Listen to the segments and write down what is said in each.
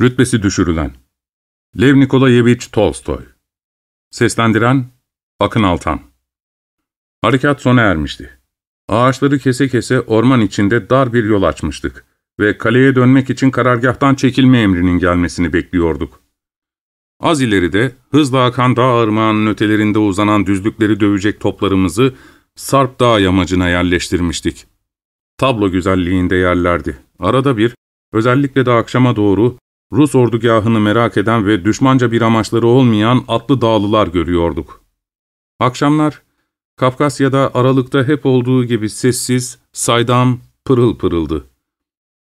Rütbesi düşürülen Lev Nikolayevich Tolstoy Seslendiren Akın Altan Harekat sona ermişti. Ağaçları kese kese orman içinde dar bir yol açmıştık ve kaleye dönmek için karargahtan çekilme emrinin gelmesini bekliyorduk. Az ileride hızla akan dağ ırmağının ötelerinde uzanan düzlükleri dövecek toplarımızı Sarp Dağ yamacına yerleştirmiştik. Tablo güzelliğinde yerlerdi. Arada bir, özellikle de akşama doğru Rus ordugahını merak eden ve düşmanca bir amaçları olmayan atlı dağlılar görüyorduk. Akşamlar, Kafkasya'da aralıkta hep olduğu gibi sessiz, saydam, pırıl pırıldı.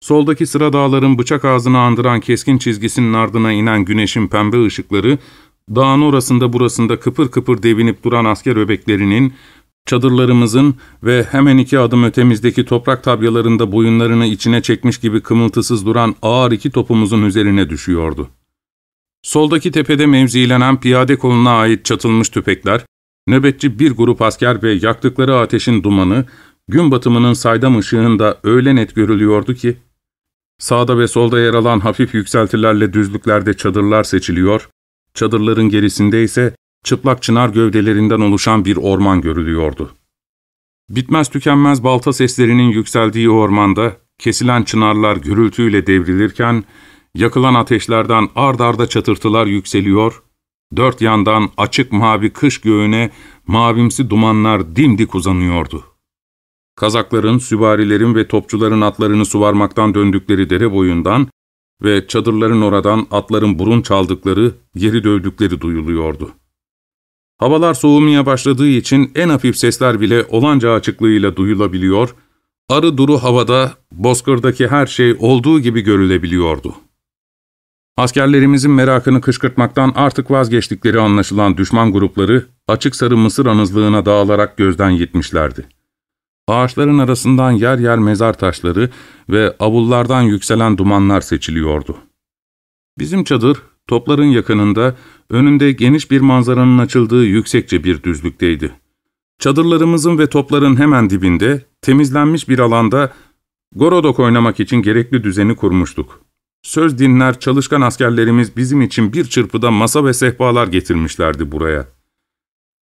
Soldaki sıra dağların bıçak ağzını andıran keskin çizgisinin ardına inen güneşin pembe ışıkları, dağın orasında burasında kıpır kıpır devinip duran asker öbeklerinin, çadırlarımızın ve hemen iki adım ötemizdeki toprak tabyalarında boyunlarını içine çekmiş gibi kımıltısız duran ağır iki topumuzun üzerine düşüyordu. Soldaki tepede mevzilenen piyade koluna ait çatılmış tüfekler, nöbetçi bir grup asker ve yaktıkları ateşin dumanı, gün batımının saydam ışığında öyle net görülüyordu ki, sağda ve solda yer alan hafif yükseltilerle düzlüklerde çadırlar seçiliyor, çadırların gerisinde ise çıplak çınar gövdelerinden oluşan bir orman görülüyordu. Bitmez tükenmez balta seslerinin yükseldiği ormanda, kesilen çınarlar gürültüyle devrilirken, yakılan ateşlerden ard arda çatırtılar yükseliyor, dört yandan açık mavi kış göğüne mavimsi dumanlar dimdik uzanıyordu. Kazakların, süvarilerin ve topçuların atlarını suvarmaktan döndükleri dere boyundan ve çadırların oradan atların burun çaldıkları, geri dövdükleri duyuluyordu. Havalar soğumaya başladığı için en hafif sesler bile olanca açıklığıyla duyulabiliyor, arı duru havada, bozkırdaki her şey olduğu gibi görülebiliyordu. Askerlerimizin merakını kışkırtmaktan artık vazgeçtikleri anlaşılan düşman grupları, açık sarı mısır anızlığına dağılarak gözden yitmişlerdi. Ağaçların arasından yer yer mezar taşları ve avullardan yükselen dumanlar seçiliyordu. Bizim çadır, topların yakınında, önünde geniş bir manzaranın açıldığı yüksekçe bir düzlükteydi. Çadırlarımızın ve topların hemen dibinde, temizlenmiş bir alanda Gorodok oynamak için gerekli düzeni kurmuştuk. Söz dinler çalışkan askerlerimiz bizim için bir çırpıda masa ve sehpalar getirmişlerdi buraya.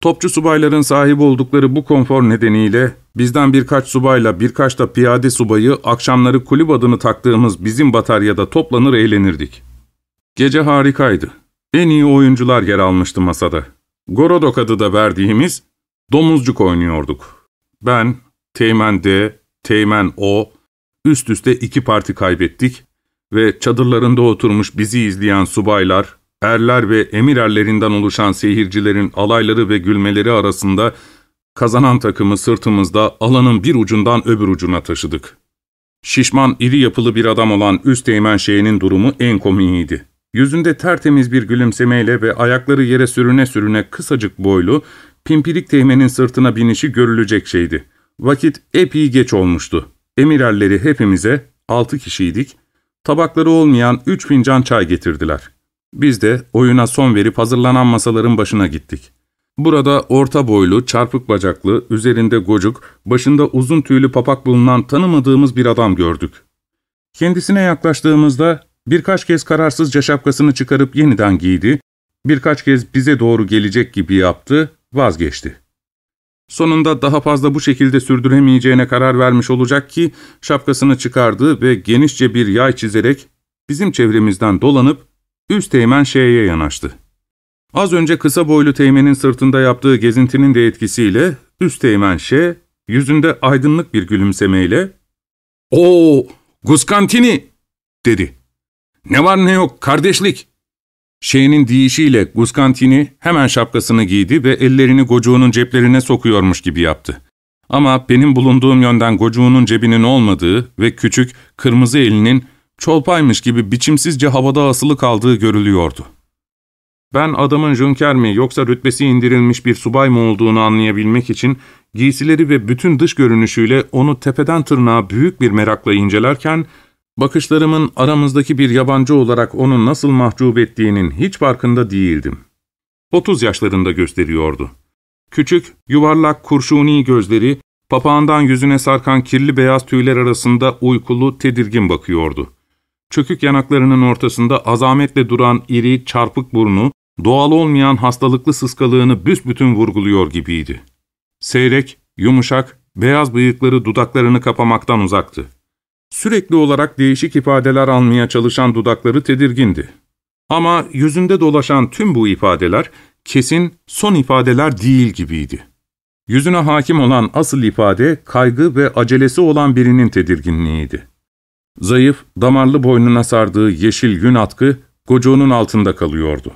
Topçu subayların sahip oldukları bu konfor nedeniyle bizden birkaç subayla birkaç da piyade subayı akşamları kulüp adını taktığımız bizim bataryada toplanır eğlenirdik. Gece harikaydı. En iyi oyuncular yer almıştı masada. Gorodok adı da verdiğimiz domuzcuk oynuyorduk. Ben, Teğmen D, Teğmen O, üst üste iki parti kaybettik ve çadırlarında oturmuş bizi izleyen subaylar, erler ve emir erlerinden oluşan seyircilerin alayları ve gülmeleri arasında kazanan takımı sırtımızda alanın bir ucundan öbür ucuna taşıdık. Şişman, iri yapılı bir adam olan üst teğmen şeyinin durumu en komiğiydi. Yüzünde tertemiz bir gülümsemeyle ve ayakları yere sürüne sürüne kısacık boylu, pimpirik teğmenin sırtına binişi görülecek şeydi. Vakit epey geç olmuştu. Emirerleri hepimize, altı kişiydik, tabakları olmayan üç fincan çay getirdiler. Biz de oyuna son verip hazırlanan masaların başına gittik. Burada orta boylu, çarpık bacaklı, üzerinde gocuk, başında uzun tüylü papak bulunan tanımadığımız bir adam gördük. Kendisine yaklaştığımızda birkaç kez kararsızca şapkasını çıkarıp yeniden giydi, birkaç kez bize doğru gelecek gibi yaptı, vazgeçti. Sonunda daha fazla bu şekilde sürdüremeyeceğine karar vermiş olacak ki şapkasını çıkardı ve genişçe bir yay çizerek bizim çevremizden dolanıp üst teğmen şeye yanaştı. Az önce kısa boylu teğmenin sırtında yaptığı gezintinin de etkisiyle üst teğmen şey yüzünde aydınlık bir gülümsemeyle ''Oo, Guskantini!'' dedi. ''Ne var ne yok kardeşlik!'' Şeyinin deyişiyle Guskantini hemen şapkasını giydi ve ellerini gocuğunun ceplerine sokuyormuş gibi yaptı. Ama benim bulunduğum yönden gocuğunun cebinin olmadığı ve küçük, kırmızı elinin çolpaymış gibi biçimsizce havada asılı kaldığı görülüyordu. Ben adamın jünker mi yoksa rütbesi indirilmiş bir subay mı olduğunu anlayabilmek için giysileri ve bütün dış görünüşüyle onu tepeden tırnağa büyük bir merakla incelerken, bakışlarımın aramızdaki bir yabancı olarak onu nasıl mahcup ettiğinin hiç farkında değildim. Otuz yaşlarında gösteriyordu. Küçük, yuvarlak kurşuni gözleri, papağandan yüzüne sarkan kirli beyaz tüyler arasında uykulu, tedirgin bakıyordu. Çökük yanaklarının ortasında azametle duran iri, çarpık burnu, doğal olmayan hastalıklı sıskalığını büsbütün vurguluyor gibiydi. Seyrek, yumuşak, beyaz bıyıkları dudaklarını kapamaktan uzaktı. Sürekli olarak değişik ifadeler almaya çalışan dudakları tedirgindi. Ama yüzünde dolaşan tüm bu ifadeler kesin son ifadeler değil gibiydi. Yüzüne hakim olan asıl ifade kaygı ve acelesi olan birinin tedirginliğiydi. Zayıf, damarlı boynuna sardığı yeşil yün atkı gocuğunun altında kalıyordu.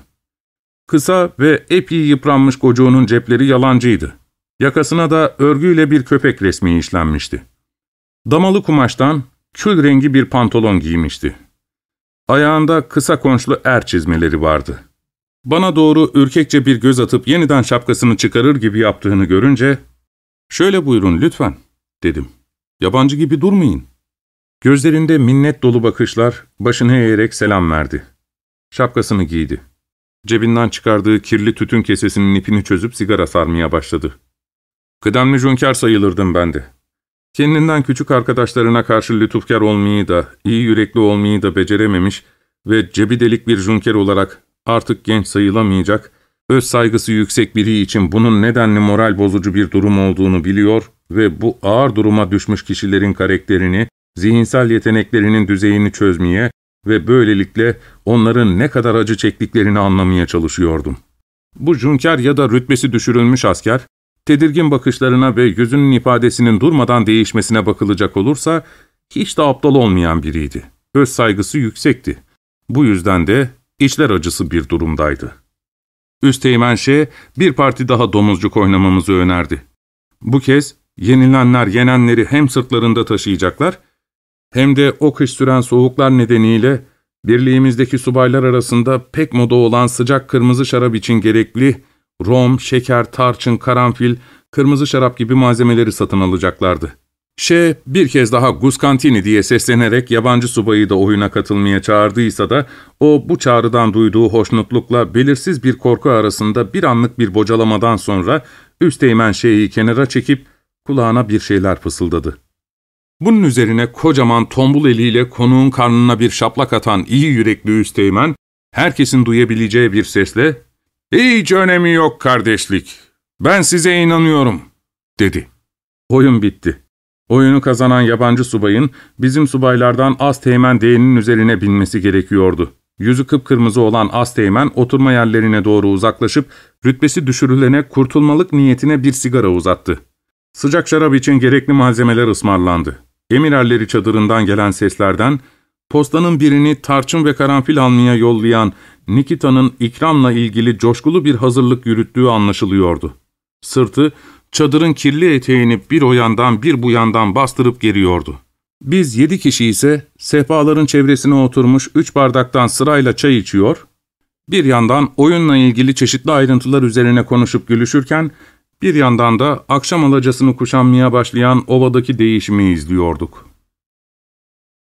Kısa ve epey yıpranmış gocuğunun cepleri yalancıydı. Yakasına da örgüyle bir köpek resmi işlenmişti. Damalı kumaştan kül rengi bir pantolon giymişti. Ayağında kısa konçlu er çizmeleri vardı. Bana doğru ürkekçe bir göz atıp yeniden şapkasını çıkarır gibi yaptığını görünce, ''Şöyle buyurun lütfen.'' dedim. ''Yabancı gibi durmayın.'' Gözlerinde minnet dolu bakışlar, başını eğerek selam verdi. Şapkasını giydi. Cebinden çıkardığı kirli tütün kesesinin ipini çözüp sigara sarmaya başladı. Kıdemli junker sayılırdım ben de. Kendinden küçük arkadaşlarına karşı lütufkar olmayı da, iyi yürekli olmayı da becerememiş ve cebi delik bir junker olarak artık genç sayılamayacak, öz saygısı yüksek biri için bunun nedenli moral bozucu bir durum olduğunu biliyor ve bu ağır duruma düşmüş kişilerin karakterini, zihinsel yeteneklerinin düzeyini çözmeye ve böylelikle onların ne kadar acı çektiklerini anlamaya çalışıyordum. Bu junker ya da rütbesi düşürülmüş asker, tedirgin bakışlarına ve yüzünün ifadesinin durmadan değişmesine bakılacak olursa, hiç de aptal olmayan biriydi. Öz saygısı yüksekti. Bu yüzden de içler acısı bir durumdaydı. Üsteğmen şey bir parti daha domuzcuk oynamamızı önerdi. Bu kez yenilenler yenenleri hem sırtlarında taşıyacaklar, hem de o kış süren soğuklar nedeniyle birliğimizdeki subaylar arasında pek moda olan sıcak kırmızı şarap için gerekli rom, şeker, tarçın, karanfil, kırmızı şarap gibi malzemeleri satın alacaklardı. Şe bir kez daha Guskantini diye seslenerek yabancı subayı da oyuna katılmaya çağırdıysa da o bu çağrıdan duyduğu hoşnutlukla belirsiz bir korku arasında bir anlık bir bocalamadan sonra Üsteğmen şeyi kenara çekip kulağına bir şeyler fısıldadı. Bunun üzerine kocaman tombul eliyle konuğun karnına bir şaplak atan iyi yürekli Üsteğmen, herkesin duyabileceği bir sesle ''Hiç önemi yok kardeşlik, ben size inanıyorum.'' dedi. Oyun bitti. Oyunu kazanan yabancı subayın bizim subaylardan az teğmen değenin üzerine binmesi gerekiyordu. Yüzü kıpkırmızı olan az teğmen oturma yerlerine doğru uzaklaşıp rütbesi düşürülene kurtulmalık niyetine bir sigara uzattı. Sıcak şarap için gerekli malzemeler ısmarlandı. Emirerleri çadırından gelen seslerden, postanın birini tarçın ve karanfil almaya yollayan Nikita'nın ikramla ilgili coşkulu bir hazırlık yürüttüğü anlaşılıyordu. Sırtı, çadırın kirli eteğini bir o yandan bir bu yandan bastırıp geriyordu. Biz yedi kişi ise sehpaların çevresine oturmuş üç bardaktan sırayla çay içiyor, bir yandan oyunla ilgili çeşitli ayrıntılar üzerine konuşup gülüşürken, bir yandan da akşam alacasını kuşanmaya başlayan ovadaki değişimi izliyorduk.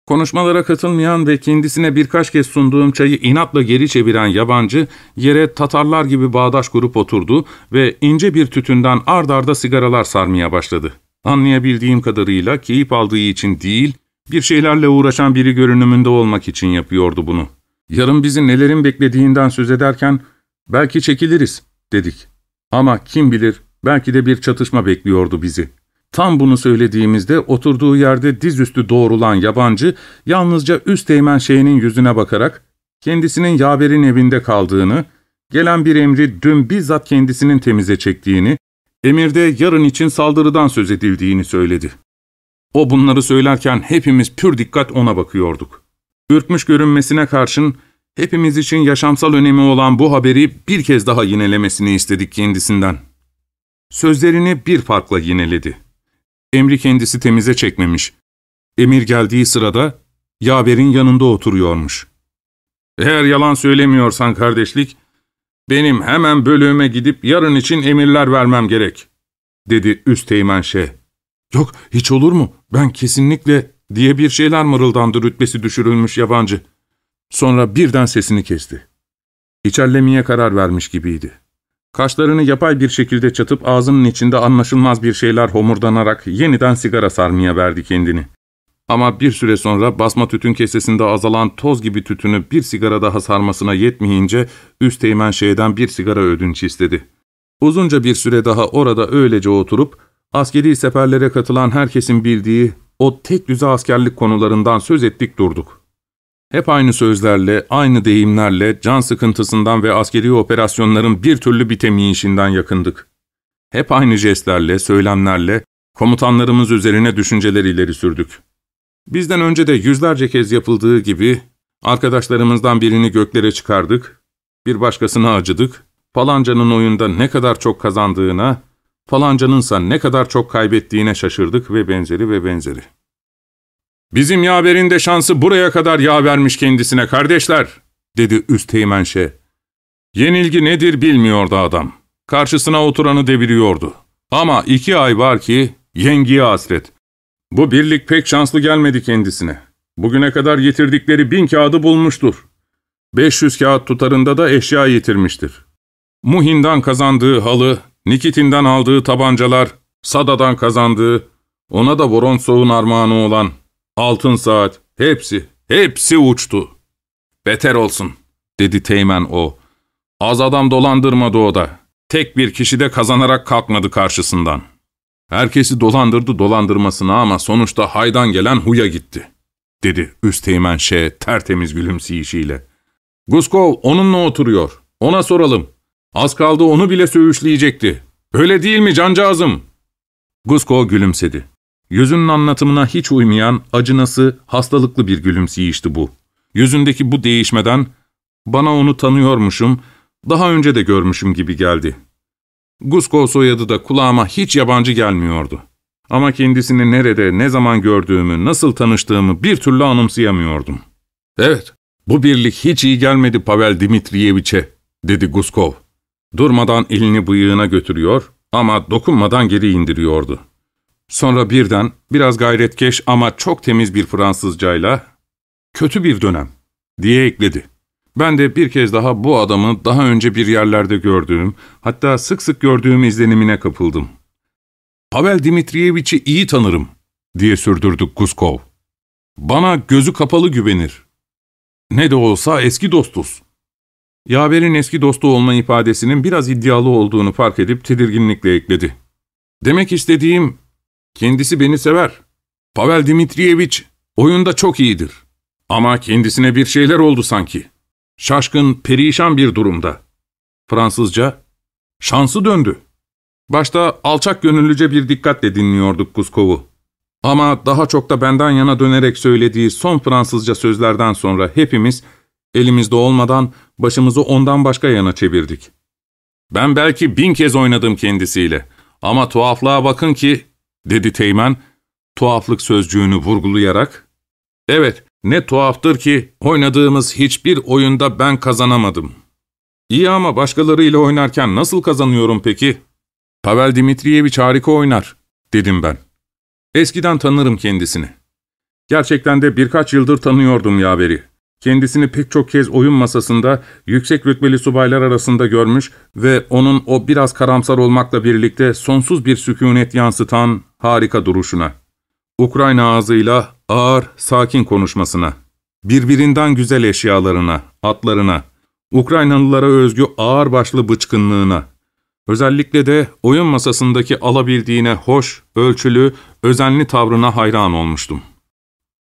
Konuşmalara katılmayan ve kendisine birkaç kez sunduğum çayı inatla geri çeviren yabancı, yere Tatarlar gibi bağdaş kurup oturdu ve ince bir tütünden ard arda sigaralar sarmaya başladı. Anlayabildiğim kadarıyla keyif aldığı için değil, bir şeylerle uğraşan biri görünümünde olmak için yapıyordu bunu. Yarın bizi nelerin beklediğinden söz ederken, belki çekiliriz, dedik. Ama kim bilir, belki de bir çatışma bekliyordu bizi. Tam bunu söylediğimizde oturduğu yerde dizüstü doğrulan yabancı, yalnızca üst eğmen şeyinin yüzüne bakarak, kendisinin yaverin evinde kaldığını, gelen bir emri dün bizzat kendisinin temize çektiğini, emirde yarın için saldırıdan söz edildiğini söyledi. O bunları söylerken hepimiz pür dikkat ona bakıyorduk. Ürkmüş görünmesine karşın hepimiz için yaşamsal önemi olan bu haberi bir kez daha yinelemesini istedik kendisinden. Sözlerini bir farkla yineledi. Emri kendisi temize çekmemiş. Emir geldiği sırada yaverin yanında oturuyormuş. Eğer yalan söylemiyorsan kardeşlik, benim hemen bölüğüme gidip yarın için emirler vermem gerek, dedi Üsteğmen Şeyh. Yok, hiç olur mu? Ben kesinlikle diye bir şeyler mırıldandı rütbesi düşürülmüş yabancı. Sonra birden sesini kesti. İçerlemeye karar vermiş gibiydi. Kaşlarını yapay bir şekilde çatıp ağzının içinde anlaşılmaz bir şeyler homurdanarak yeniden sigara sarmaya verdi kendini. Ama bir süre sonra basma tütün kesesinde azalan toz gibi tütünü bir sigara daha sarmasına yetmeyince Üsteğmen şeyden bir sigara ödünç istedi. Uzunca bir süre daha orada öylece oturup askeri seferlere katılan herkesin bildiği o tek düze askerlik konularından söz ettik durduk. Hep aynı sözlerle, aynı deyimlerle can sıkıntısından ve askeri operasyonların bir türlü bitemeyişinden yakındık. Hep aynı jestlerle, söylemlerle komutanlarımız üzerine düşünceler ileri sürdük. Bizden önce de yüzlerce kez yapıldığı gibi arkadaşlarımızdan birini göklere çıkardık, bir başkasına acıdık, falancanın oyunda ne kadar çok kazandığına, falancanınsa ne kadar çok kaybettiğine şaşırdık ve benzeri ve benzeri. ''Bizim yaverin de şansı buraya kadar yavermiş kendisine kardeşler.'' dedi Üsteğmenşe. Yenilgi nedir bilmiyordu adam. Karşısına oturanı deviriyordu. Ama iki ay var ki yengiye hasret. Bu birlik pek şanslı gelmedi kendisine. Bugüne kadar yitirdikleri bin kağıdı bulmuştur. 500 kağıt tutarında da eşya yitirmiştir. Muhin'dan kazandığı halı, Nikitin'den aldığı tabancalar, Sada'dan kazandığı, ona da Vorontsov'un armağanı olan altın saat, hepsi, hepsi uçtu. Beter olsun, dedi Teğmen o. Az adam dolandırmadı o da. Tek bir kişi de kazanarak kalkmadı karşısından. Herkesi dolandırdı dolandırmasına ama sonuçta haydan gelen huya gitti, dedi Üsteğmen Şe tertemiz gülümseyişiyle. Guskov onunla oturuyor, ona soralım. Az kaldı onu bile söğüşleyecekti. Öyle değil mi cancağızım? Guskov gülümsedi. Yüzünün anlatımına hiç uymayan, acınası, hastalıklı bir gülümseyişti bu. Yüzündeki bu değişmeden, bana onu tanıyormuşum, daha önce de görmüşüm gibi geldi. Guskov soyadı da kulağıma hiç yabancı gelmiyordu. Ama kendisini nerede, ne zaman gördüğümü, nasıl tanıştığımı bir türlü anımsayamıyordum. ''Evet, bu birlik hiç iyi gelmedi Pavel Dimitriyeviç'e.'' dedi Guskov. Durmadan elini bıyığına götürüyor ama dokunmadan geri indiriyordu. Sonra birden, biraz gayretkeş ama çok temiz bir Fransızcayla, ''Kötü bir dönem.'' diye ekledi. Ben de bir kez daha bu adamı daha önce bir yerlerde gördüğüm, hatta sık sık gördüğüm izlenimine kapıldım. ''Pavel Dimitriyeviç'i iyi tanırım.'' diye sürdürdü Kuskov. ''Bana gözü kapalı güvenir. Ne de olsa eski dostuz.'' Yaver'in eski dostu olma ifadesinin biraz iddialı olduğunu fark edip tedirginlikle ekledi. ''Demek istediğim, kendisi beni sever. Pavel Dimitriyeviç oyunda çok iyidir. Ama kendisine bir şeyler oldu sanki.'' Şaşkın, perişan bir durumda. Fransızca, şansı döndü. Başta alçak gönüllüce bir dikkatle dinliyorduk Kuskov'u. Ama daha çok da benden yana dönerek söylediği son Fransızca sözlerden sonra hepimiz, elimizde olmadan başımızı ondan başka yana çevirdik. Ben belki bin kez oynadım kendisiyle. Ama tuhaflığa bakın ki, dedi Teğmen, tuhaflık sözcüğünü vurgulayarak, evet, ne tuhaftır ki oynadığımız hiçbir oyunda ben kazanamadım. İyi ama başkalarıyla oynarken nasıl kazanıyorum peki? Pavel Dimitriyeviç harika oynar, dedim ben. Eskiden tanırım kendisini. Gerçekten de birkaç yıldır tanıyordum yaveri. Kendisini pek çok kez oyun masasında yüksek rütbeli subaylar arasında görmüş ve onun o biraz karamsar olmakla birlikte sonsuz bir sükunet yansıtan harika duruşuna. Ukrayna ağzıyla ağır, sakin konuşmasına, birbirinden güzel eşyalarına, atlarına, Ukraynalılara özgü ağır başlı bıçkınlığına, özellikle de oyun masasındaki alabildiğine hoş, ölçülü, özenli tavrına hayran olmuştum.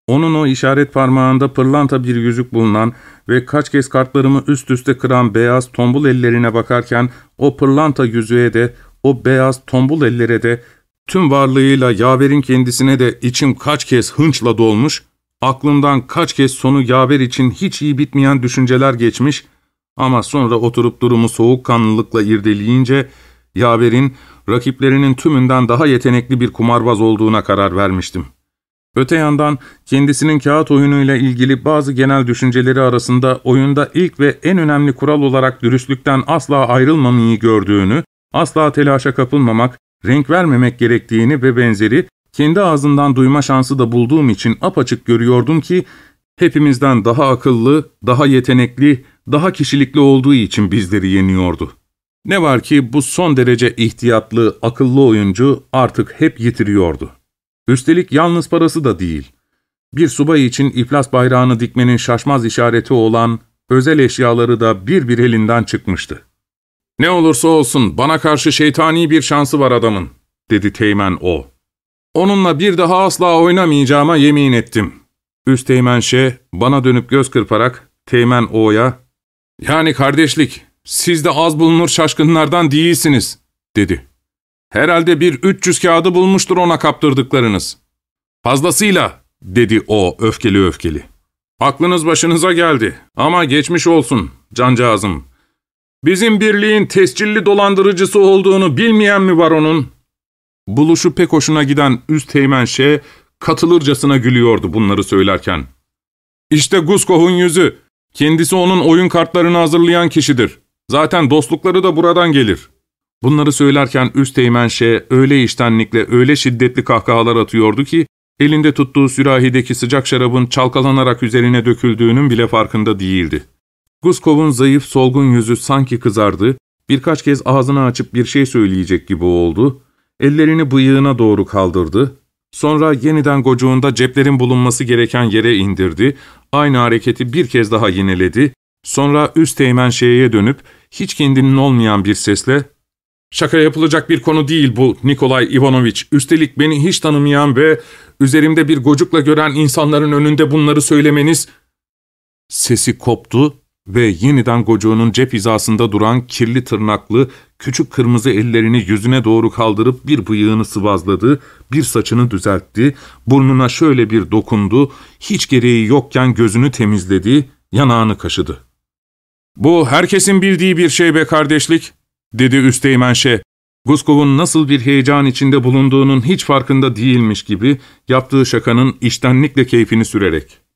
Onun o işaret parmağında pırlanta bir yüzük bulunan ve kaç kez kartlarımı üst üste kıran beyaz tombul ellerine bakarken o pırlanta yüzüğe de, o beyaz tombul ellere de Tüm varlığıyla yaverin kendisine de içim kaç kez hınçla dolmuş, aklımdan kaç kez sonu yaver için hiç iyi bitmeyen düşünceler geçmiş ama sonra oturup durumu soğukkanlılıkla irdeleyince yaverin rakiplerinin tümünden daha yetenekli bir kumarbaz olduğuna karar vermiştim. Öte yandan kendisinin kağıt oyunuyla ilgili bazı genel düşünceleri arasında oyunda ilk ve en önemli kural olarak dürüstlükten asla ayrılmamayı gördüğünü, asla telaşa kapılmamak, renk vermemek gerektiğini ve benzeri kendi ağzından duyma şansı da bulduğum için apaçık görüyordum ki hepimizden daha akıllı, daha yetenekli, daha kişilikli olduğu için bizleri yeniyordu. Ne var ki bu son derece ihtiyatlı, akıllı oyuncu artık hep yitiriyordu. Üstelik yalnız parası da değil. bir subay için iflas bayrağını dikmenin şaşmaz işareti olan özel eşyaları da bir bir elinden çıkmıştı. ''Ne olursa olsun bana karşı şeytani bir şansı var adamın.'' dedi Teğmen o. ''Onunla bir daha asla oynamayacağıma yemin ettim.'' Üst Teğmen Şe bana dönüp göz kırparak Teğmen O'ya ''Yani kardeşlik, siz de az bulunur şaşkınlardan değilsiniz.'' dedi. ''Herhalde bir 300 kağıdı bulmuştur ona kaptırdıklarınız.'' ''Fazlasıyla.'' dedi o öfkeli öfkeli. ''Aklınız başınıza geldi ama geçmiş olsun cancağızım. Bizim birliğin tescilli dolandırıcısı olduğunu bilmeyen mi var onun?'' Buluşu pek hoşuna giden üst teğmen katılırcasına gülüyordu bunları söylerken. ''İşte Guskov'un yüzü. Kendisi onun oyun kartlarını hazırlayan kişidir. Zaten dostlukları da buradan gelir.'' Bunları söylerken üst teğmen öyle iştenlikle öyle şiddetli kahkahalar atıyordu ki elinde tuttuğu sürahideki sıcak şarabın çalkalanarak üzerine döküldüğünün bile farkında değildi. Guskov'un zayıf solgun yüzü sanki kızardı, birkaç kez ağzını açıp bir şey söyleyecek gibi oldu, ellerini bıyığına doğru kaldırdı, sonra yeniden gocuğunda ceplerin bulunması gereken yere indirdi, aynı hareketi bir kez daha yineledi, sonra üst teğmen şeye dönüp hiç kendinin olmayan bir sesle ''Şaka yapılacak bir konu değil bu Nikolay Ivanoviç. Üstelik beni hiç tanımayan ve üzerimde bir gocukla gören insanların önünde bunları söylemeniz...'' Sesi koptu ve yeniden gocuğunun cep hizasında duran kirli tırnaklı, küçük kırmızı ellerini yüzüne doğru kaldırıp bir bıyığını sıvazladı, bir saçını düzeltti, burnuna şöyle bir dokundu, hiç gereği yokken gözünü temizledi, yanağını kaşıdı. ''Bu herkesin bildiği bir şey be kardeşlik.'' dedi Üsteğmen. Guskov'un nasıl bir heyecan içinde bulunduğunun hiç farkında değilmiş gibi yaptığı şakanın iştenlikle keyfini sürerek.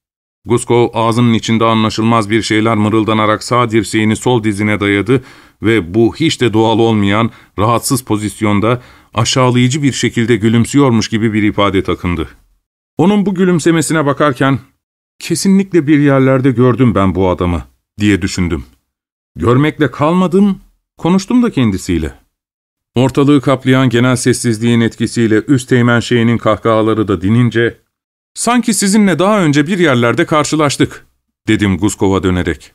Guskov ağzının içinde anlaşılmaz bir şeyler mırıldanarak sağ dirseğini sol dizine dayadı ve bu hiç de doğal olmayan rahatsız pozisyonda aşağılayıcı bir şekilde gülümsüyormuş gibi bir ifade takındı. Onun bu gülümsemesine bakarken kesinlikle bir yerlerde gördüm ben bu adamı diye düşündüm. Görmekle kalmadım, konuştum da kendisiyle. Ortalığı kaplayan genel sessizliğin etkisiyle üst teğmen şeyinin kahkahaları da dinince ''Sanki sizinle daha önce bir yerlerde karşılaştık.'' dedim Guskov'a dönerek.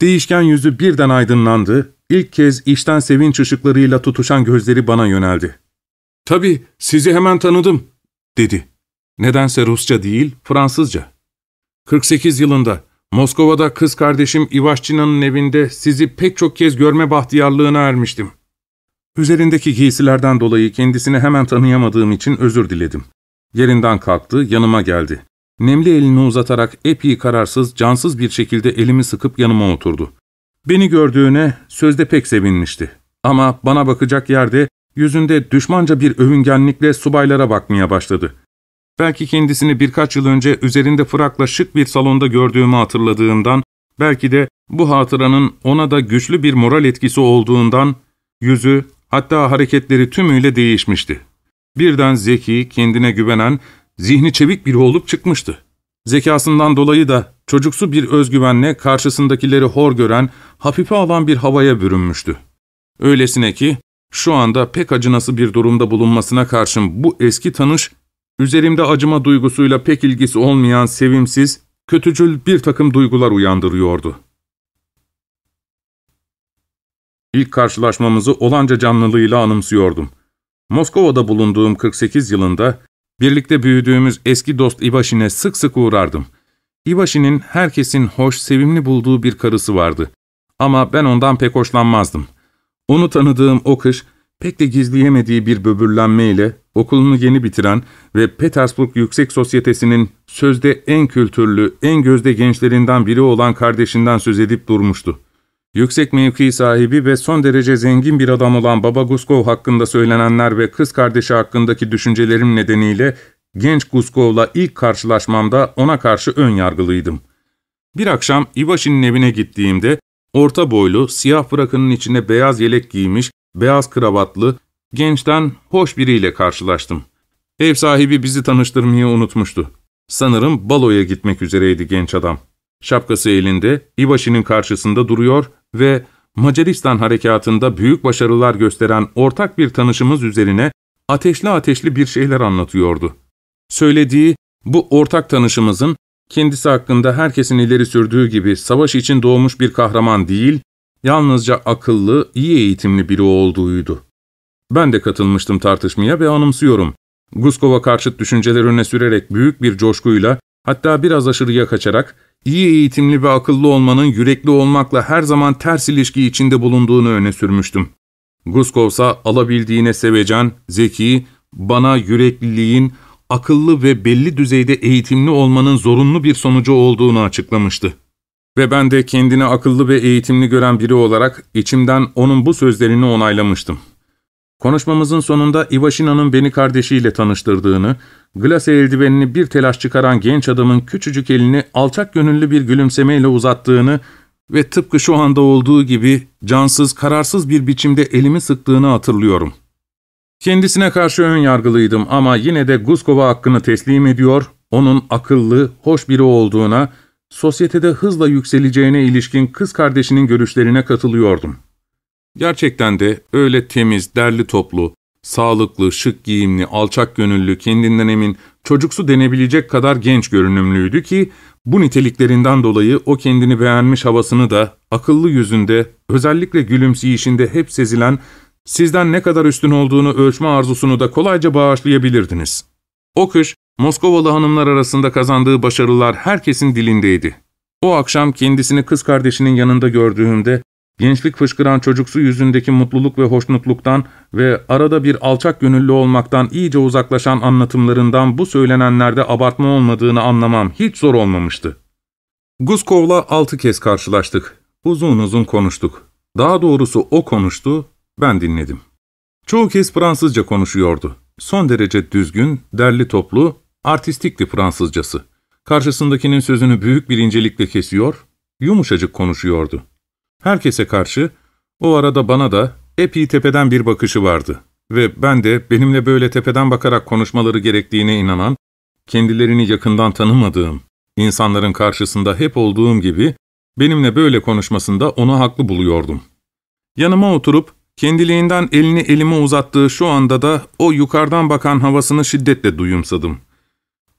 Değişken yüzü birden aydınlandı, ilk kez işten sevinç ışıklarıyla tutuşan gözleri bana yöneldi. ''Tabii, sizi hemen tanıdım.'' dedi. Nedense Rusça değil, Fransızca. 48 yılında Moskova'da kız kardeşim Ivaşçina'nın evinde sizi pek çok kez görme bahtiyarlığına ermiştim. Üzerindeki giysilerden dolayı kendisini hemen tanıyamadığım için özür diledim. Yerinden kalktı, yanıma geldi. Nemli elini uzatarak epey kararsız, cansız bir şekilde elimi sıkıp yanıma oturdu. Beni gördüğüne sözde pek sevinmişti. Ama bana bakacak yerde yüzünde düşmanca bir övüngenlikle subaylara bakmaya başladı. Belki kendisini birkaç yıl önce üzerinde frakla şık bir salonda gördüğümü hatırladığından, belki de bu hatıranın ona da güçlü bir moral etkisi olduğundan, yüzü, hatta hareketleri tümüyle değişmişti. Birden zeki, kendine güvenen, zihni çevik biri olup çıkmıştı. Zekasından dolayı da çocuksu bir özgüvenle karşısındakileri hor gören, hafife alan bir havaya bürünmüştü. Öylesine ki, şu anda pek acınası bir durumda bulunmasına karşın bu eski tanış, üzerimde acıma duygusuyla pek ilgisi olmayan sevimsiz, kötücül bir takım duygular uyandırıyordu. İlk karşılaşmamızı olanca canlılığıyla anımsıyordum. Moskova'da bulunduğum 48 yılında birlikte büyüdüğümüz eski dost İvaşin'e sık sık uğrardım. İvaşin'in herkesin hoş, sevimli bulduğu bir karısı vardı. Ama ben ondan pek hoşlanmazdım. Onu tanıdığım o kış, pek de gizleyemediği bir böbürlenmeyle okulunu yeni bitiren ve Petersburg Yüksek Sosyetesi'nin sözde en kültürlü, en gözde gençlerinden biri olan kardeşinden söz edip durmuştu. Yüksek mevki sahibi ve son derece zengin bir adam olan Baba Guskov hakkında söylenenler ve kız kardeşi hakkındaki düşüncelerim nedeniyle genç Guskov'la ilk karşılaşmamda ona karşı ön yargılıydım. Bir akşam Ivaşin'in evine gittiğimde orta boylu, siyah frakının içine beyaz yelek giymiş, beyaz kravatlı, gençten hoş biriyle karşılaştım. Ev sahibi bizi tanıştırmayı unutmuştu. Sanırım baloya gitmek üzereydi genç adam. Şapkası elinde, İvaşin'in karşısında duruyor ve Macaristan harekatında büyük başarılar gösteren ortak bir tanışımız üzerine ateşli ateşli bir şeyler anlatıyordu. Söylediği, Bu ortak tanışımızın kendisi hakkında herkesin ileri sürdüğü gibi savaş için doğmuş bir kahraman değil, yalnızca akıllı, iyi eğitimli biri olduğuydu. Ben de katılmıştım tartışmaya ve anımsıyorum. Guskov'a karşıt düşünceler öne sürerek büyük bir coşkuyla, hatta biraz aşırıya kaçarak, iyi eğitimli ve akıllı olmanın yürekli olmakla her zaman ters ilişki içinde bulunduğunu öne sürmüştüm. Guskov ise alabildiğine sevecen, zeki, bana yürekliliğin, akıllı ve belli düzeyde eğitimli olmanın zorunlu bir sonucu olduğunu açıklamıştı. Ve ben de kendini akıllı ve eğitimli gören biri olarak içimden onun bu sözlerini onaylamıştım. Konuşmamızın sonunda Ivashina'nın beni kardeşiyle tanıştırdığını, glase eldivenini bir telaş çıkaran genç adamın küçücük elini alçak gönüllü bir gülümsemeyle uzattığını ve tıpkı şu anda olduğu gibi cansız, kararsız bir biçimde elimi sıktığını hatırlıyorum. Kendisine karşı ön yargılıydım ama yine de Guskova hakkını teslim ediyor, onun akıllı, hoş biri olduğuna, sosyetede hızla yükseleceğine ilişkin kız kardeşinin görüşlerine katılıyordum. Gerçekten de öyle temiz, derli toplu, sağlıklı, şık giyimli, alçak gönüllü, kendinden emin, çocuksu denebilecek kadar genç görünümlüydü ki, bu niteliklerinden dolayı o kendini beğenmiş havasını da, akıllı yüzünde, özellikle gülümseyişinde hep sezilen, sizden ne kadar üstün olduğunu ölçme arzusunu da kolayca bağışlayabilirdiniz. O kış, Moskovalı hanımlar arasında kazandığı başarılar herkesin dilindeydi. O akşam kendisini kız kardeşinin yanında gördüğümde, gençlik fışkıran çocuksu yüzündeki mutluluk ve hoşnutluktan ve arada bir alçak gönüllü olmaktan iyice uzaklaşan anlatımlarından bu söylenenlerde abartma olmadığını anlamam hiç zor olmamıştı. Guskov'la altı kez karşılaştık. Uzun uzun konuştuk. Daha doğrusu o konuştu, ben dinledim. Çoğu kez Fransızca konuşuyordu. Son derece düzgün, derli toplu, artistikti Fransızcası. Karşısındakinin sözünü büyük bir incelikle kesiyor, yumuşacık konuşuyordu. Herkese karşı, o arada bana da epey tepeden bir bakışı vardı. Ve ben de benimle böyle tepeden bakarak konuşmaları gerektiğine inanan, kendilerini yakından tanımadığım, insanların karşısında hep olduğum gibi, benimle böyle konuşmasında onu haklı buluyordum. Yanıma oturup, kendiliğinden elini elime uzattığı şu anda da o yukarıdan bakan havasını şiddetle duyumsadım.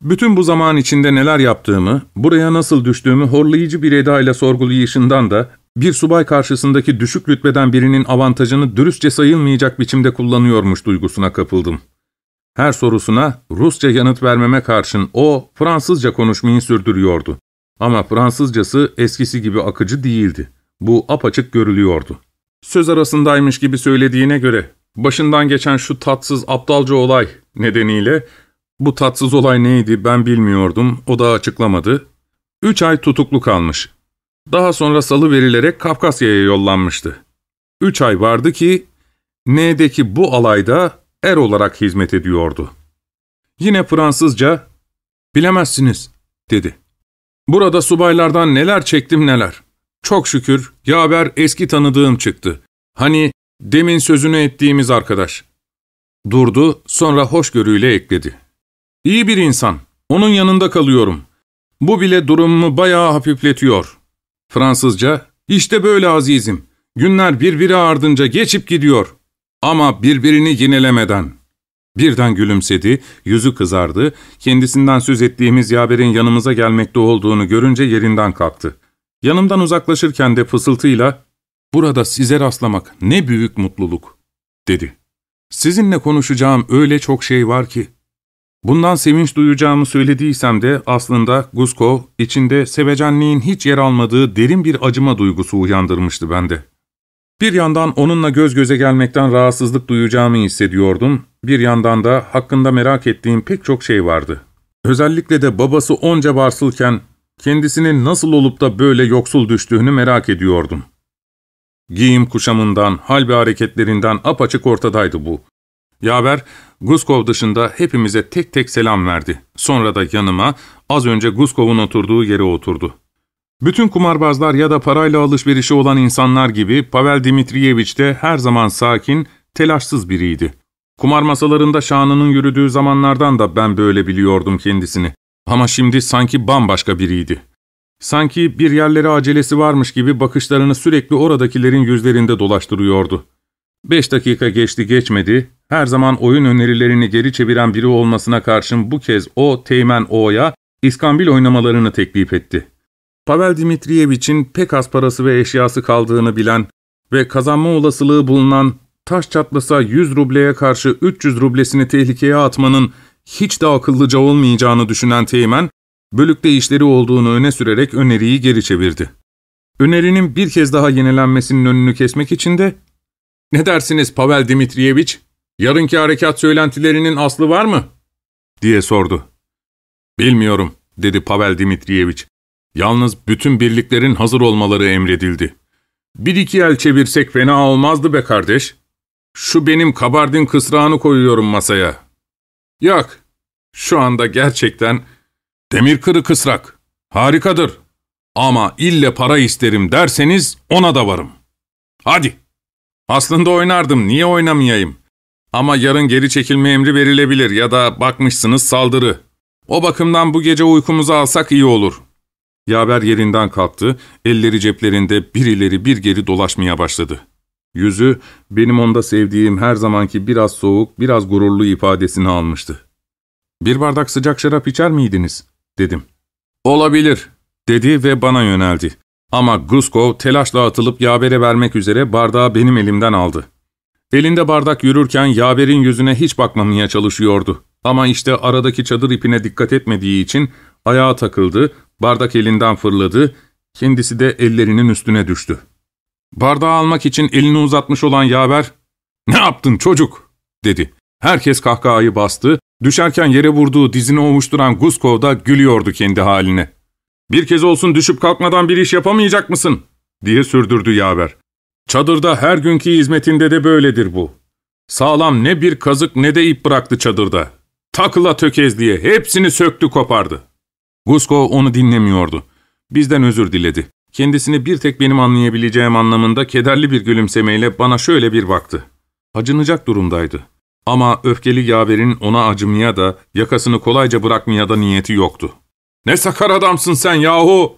Bütün bu zaman içinde neler yaptığımı, buraya nasıl düştüğümü horlayıcı bir edayla sorgulayışından da bir subay karşısındaki düşük rütbeden birinin avantajını dürüstçe sayılmayacak biçimde kullanıyormuş duygusuna kapıldım. Her sorusuna Rusça yanıt vermeme karşın o Fransızca konuşmayı sürdürüyordu. Ama Fransızcası eskisi gibi akıcı değildi. Bu apaçık görülüyordu. Söz arasındaymış gibi söylediğine göre başından geçen şu tatsız aptalca olay nedeniyle bu tatsız olay neydi ben bilmiyordum, o da açıklamadı. Üç ay tutuklu kalmış. Daha sonra salı verilerek Kafkasya'ya yollanmıştı. Üç ay vardı ki, N'deki bu alayda er olarak hizmet ediyordu. Yine Fransızca, ''Bilemezsiniz.'' dedi. ''Burada subaylardan neler çektim neler. Çok şükür yaver eski tanıdığım çıktı. Hani demin sözünü ettiğimiz arkadaş.'' Durdu, sonra hoşgörüyle ekledi. ''İyi bir insan, onun yanında kalıyorum. Bu bile durumumu bayağı hafifletiyor.'' Fransızca, işte böyle azizim. Günler birbiri ardınca geçip gidiyor. Ama birbirini yinelemeden. Birden gülümsedi, yüzü kızardı, kendisinden söz ettiğimiz yaverin yanımıza gelmekte olduğunu görünce yerinden kalktı. Yanımdan uzaklaşırken de fısıltıyla, ''Burada size rastlamak ne büyük mutluluk.'' dedi. ''Sizinle konuşacağım öyle çok şey var ki.'' Bundan sevinç duyacağımı söylediysem de aslında Guskov içinde sevecenliğin hiç yer almadığı derin bir acıma duygusu uyandırmıştı bende. Bir yandan onunla göz göze gelmekten rahatsızlık duyacağımı hissediyordum, bir yandan da hakkında merak ettiğim pek çok şey vardı. Özellikle de babası onca varsılken kendisinin nasıl olup da böyle yoksul düştüğünü merak ediyordum. Giyim kuşamından, hal ve hareketlerinden apaçık ortadaydı bu. Yaver, Guskov dışında hepimize tek tek selam verdi. Sonra da yanıma, az önce Guskov'un oturduğu yere oturdu. Bütün kumarbazlar ya da parayla alışverişi olan insanlar gibi Pavel Dimitrievich de her zaman sakin, telaşsız biriydi. Kumar masalarında şanının yürüdüğü zamanlardan da ben böyle biliyordum kendisini. Ama şimdi sanki bambaşka biriydi. Sanki bir yerlere acelesi varmış gibi bakışlarını sürekli oradakilerin yüzlerinde dolaştırıyordu. Beş dakika geçti geçmedi, her zaman oyun önerilerini geri çeviren biri olmasına karşın bu kez o Teğmen O'ya İskambil oynamalarını teklif etti. Pavel Dimitriyevich'in pek az parası ve eşyası kaldığını bilen ve kazanma olasılığı bulunan taş çatlasa 100 rubleye karşı 300 rublesini tehlikeye atmanın hiç de akıllıca olmayacağını düşünen Teğmen, bölükte işleri olduğunu öne sürerek öneriyi geri çevirdi. Önerinin bir kez daha yenilenmesinin önünü kesmek için de ''Ne dersiniz Pavel Dimitriyevich, yarınki harekat söylentilerinin aslı var mı?'' diye sordu. ''Bilmiyorum.'' dedi Pavel Dimitriyevich. ''Yalnız bütün birliklerin hazır olmaları emredildi. Bir iki el çevirsek fena olmazdı be kardeş. Şu benim kabardin kısrağını koyuyorum masaya. Yok, şu anda gerçekten demir kırı kısrak. Harikadır. Ama ille para isterim derseniz ona da varım. Hadi. Aslında oynardım, niye oynamayayım? Ama yarın geri çekilme emri verilebilir ya da bakmışsınız saldırı. O bakımdan bu gece uykumuzu alsak iyi olur. Yaver yerinden kalktı, elleri ceplerinde bir ileri bir geri dolaşmaya başladı. Yüzü, benim onda sevdiğim her zamanki biraz soğuk, biraz gururlu ifadesini almıştı. ''Bir bardak sıcak şarap içer miydiniz?'' dedim. ''Olabilir.'' dedi ve bana yöneldi. Ama Guskov telaşla atılıp yavere vermek üzere bardağı benim elimden aldı. Elinde bardak yürürken yaverin yüzüne hiç bakmamaya çalışıyordu. Ama işte aradaki çadır ipine dikkat etmediği için ayağa takıldı, bardak elinden fırladı, kendisi de ellerinin üstüne düştü. Bardağı almak için elini uzatmış olan yaver, ''Ne yaptın çocuk?'' dedi. Herkes kahkahayı bastı, düşerken yere vurduğu dizini ovuşturan Guskov da gülüyordu kendi haline. ''Bir kez olsun düşüp kalkmadan bir iş yapamayacak mısın?'' diye sürdürdü yaver. Çadırda her günkü hizmetinde de böyledir bu. Sağlam ne bir kazık ne de ip bıraktı çadırda. Takıla tökez diye hepsini söktü kopardı. Guskov onu dinlemiyordu. Bizden özür diledi. Kendisini bir tek benim anlayabileceğim anlamında kederli bir gülümsemeyle bana şöyle bir baktı. Acınacak durumdaydı. Ama öfkeli yaverin ona acımaya da, yakasını kolayca bırakmaya da niyeti yoktu. ''Ne sakar adamsın sen yahu!''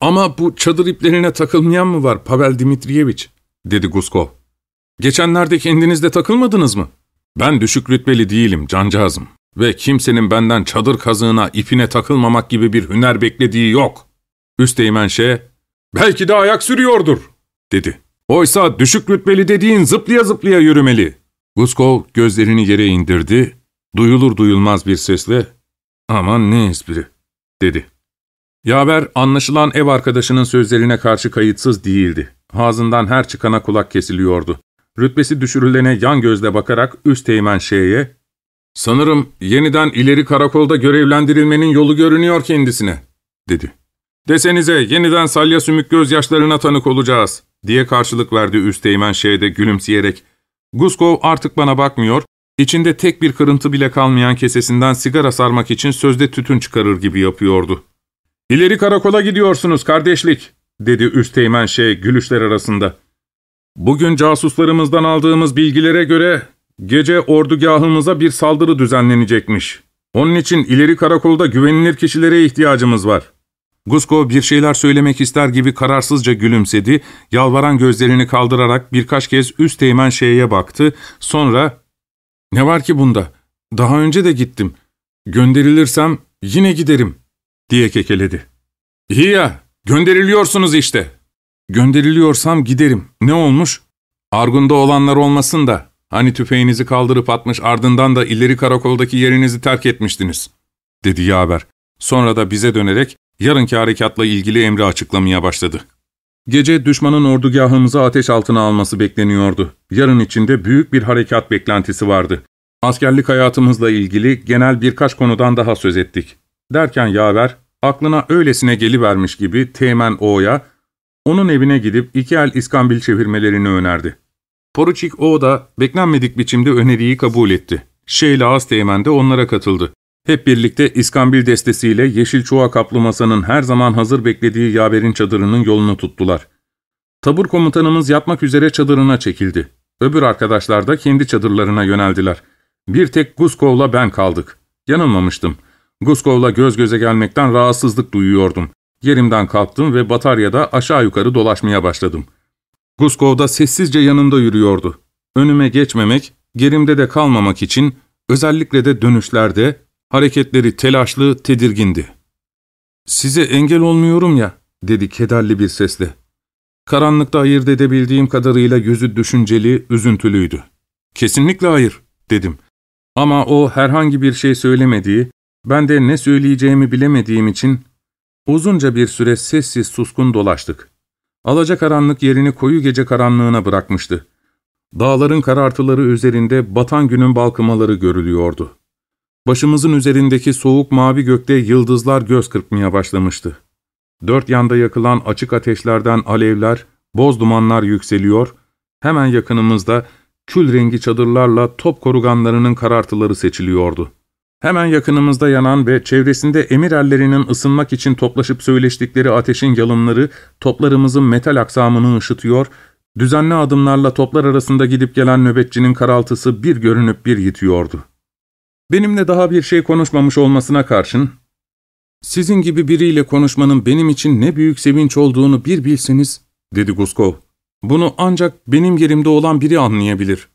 ''Ama bu çadır iplerine takılmayan mı var Pavel Dimitriyevich?'' Dedi Guskov. ''Geçenlerde kendiniz de takılmadınız mı?'' ''Ben düşük rütbeli değilim cancağızım ve kimsenin benden çadır kazığına ipine takılmamak gibi bir hüner beklediği yok.'' Üsteğmen şey, ''Belki de ayak sürüyordur.'' dedi. ''Oysa düşük rütbeli dediğin zıplaya zıplaya yürümeli.'' Guskov gözlerini yere indirdi, duyulur duyulmaz bir sesle ''Aman ne espri'' dedi. Yaver anlaşılan ev arkadaşının sözlerine karşı kayıtsız değildi. Ağzından her çıkana kulak kesiliyordu. Rütbesi düşürülene yan gözle bakarak üst teğmen şeye, ''Sanırım yeniden ileri karakolda görevlendirilmenin yolu görünüyor kendisine.'' dedi. ''Desenize yeniden salya sümük gözyaşlarına tanık olacağız.'' diye karşılık verdi Üsteğmen şeyde gülümseyerek. Guskov artık bana bakmıyor, içinde tek bir kırıntı bile kalmayan kesesinden sigara sarmak için sözde tütün çıkarır gibi yapıyordu. ''İleri karakola gidiyorsunuz kardeşlik.'' Dedi Üsteğmen şey gülüşler arasında. ''Bugün casuslarımızdan aldığımız bilgilere göre gece ordugahımıza bir saldırı düzenlenecekmiş. Onun için ileri karakolda güvenilir kişilere ihtiyacımız var.'' Gusko bir şeyler söylemek ister gibi kararsızca gülümsedi, yalvaran gözlerini kaldırarak birkaç kez üst şeye baktı, sonra ''Ne var ki bunda? Daha önce de gittim. Gönderilirsem yine giderim.'' diye kekeledi. ''İyi ya, gönderiliyorsunuz işte.'' ''Gönderiliyorsam giderim. Ne olmuş? Argun'da olanlar olmasın da, hani tüfeğinizi kaldırıp atmış ardından da ileri karakoldaki yerinizi terk etmiştiniz.'' dedi yaver. Sonra da bize dönerek yarınki harekatla ilgili emri açıklamaya başladı. Gece düşmanın ordugahımızı ateş altına alması bekleniyordu. Yarın içinde büyük bir harekat beklentisi vardı. Askerlik hayatımızla ilgili genel birkaç konudan daha söz ettik. Derken yaver, aklına öylesine gelivermiş gibi Teğmen O'ya, onun evine gidip iki el iskambil çevirmelerini önerdi. Poruçik O da beklenmedik biçimde öneriyi kabul etti. Şeyla Az Teğmen de onlara katıldı. Hep birlikte İskambil destesiyle Yeşil Çuğa kaplı masanın her zaman hazır beklediği yaverin çadırının yolunu tuttular. Tabur komutanımız yatmak üzere çadırına çekildi. Öbür arkadaşlar da kendi çadırlarına yöneldiler. Bir tek Guskov'la ben kaldık. Yanılmamıştım. Guskov'la göz göze gelmekten rahatsızlık duyuyordum. Yerimden kalktım ve bataryada aşağı yukarı dolaşmaya başladım. Guskov da sessizce yanımda yürüyordu. Önüme geçmemek, Gerimde de kalmamak için özellikle de dönüşlerde hareketleri telaşlı, tedirgindi. ''Size engel olmuyorum ya'' dedi kederli bir sesle. Karanlıkta ayırt edebildiğim kadarıyla yüzü düşünceli, üzüntülüydü. ''Kesinlikle hayır'' dedim. Ama o herhangi bir şey söylemediği, ben de ne söyleyeceğimi bilemediğim için uzunca bir süre sessiz suskun dolaştık. Alacakaranlık yerini koyu gece karanlığına bırakmıştı. Dağların karartıları üzerinde batan günün balkımaları görülüyordu. Başımızın üzerindeki soğuk mavi gökte yıldızlar göz kırpmaya başlamıştı. Dört yanda yakılan açık ateşlerden alevler, boz dumanlar yükseliyor, hemen yakınımızda kül rengi çadırlarla top koruganlarının karartıları seçiliyordu. Hemen yakınımızda yanan ve çevresinde emir erlerinin ısınmak için toplaşıp söyleştikleri ateşin yalınları toplarımızın metal aksamını ışıtıyor, düzenli adımlarla toplar arasında gidip gelen nöbetçinin karaltısı bir görünüp bir yitiyordu. Benimle daha bir şey konuşmamış olmasına karşın, ''Sizin gibi biriyle konuşmanın benim için ne büyük sevinç olduğunu bir bilseniz'' dedi Guskov. ''Bunu ancak benim yerimde olan biri anlayabilir.''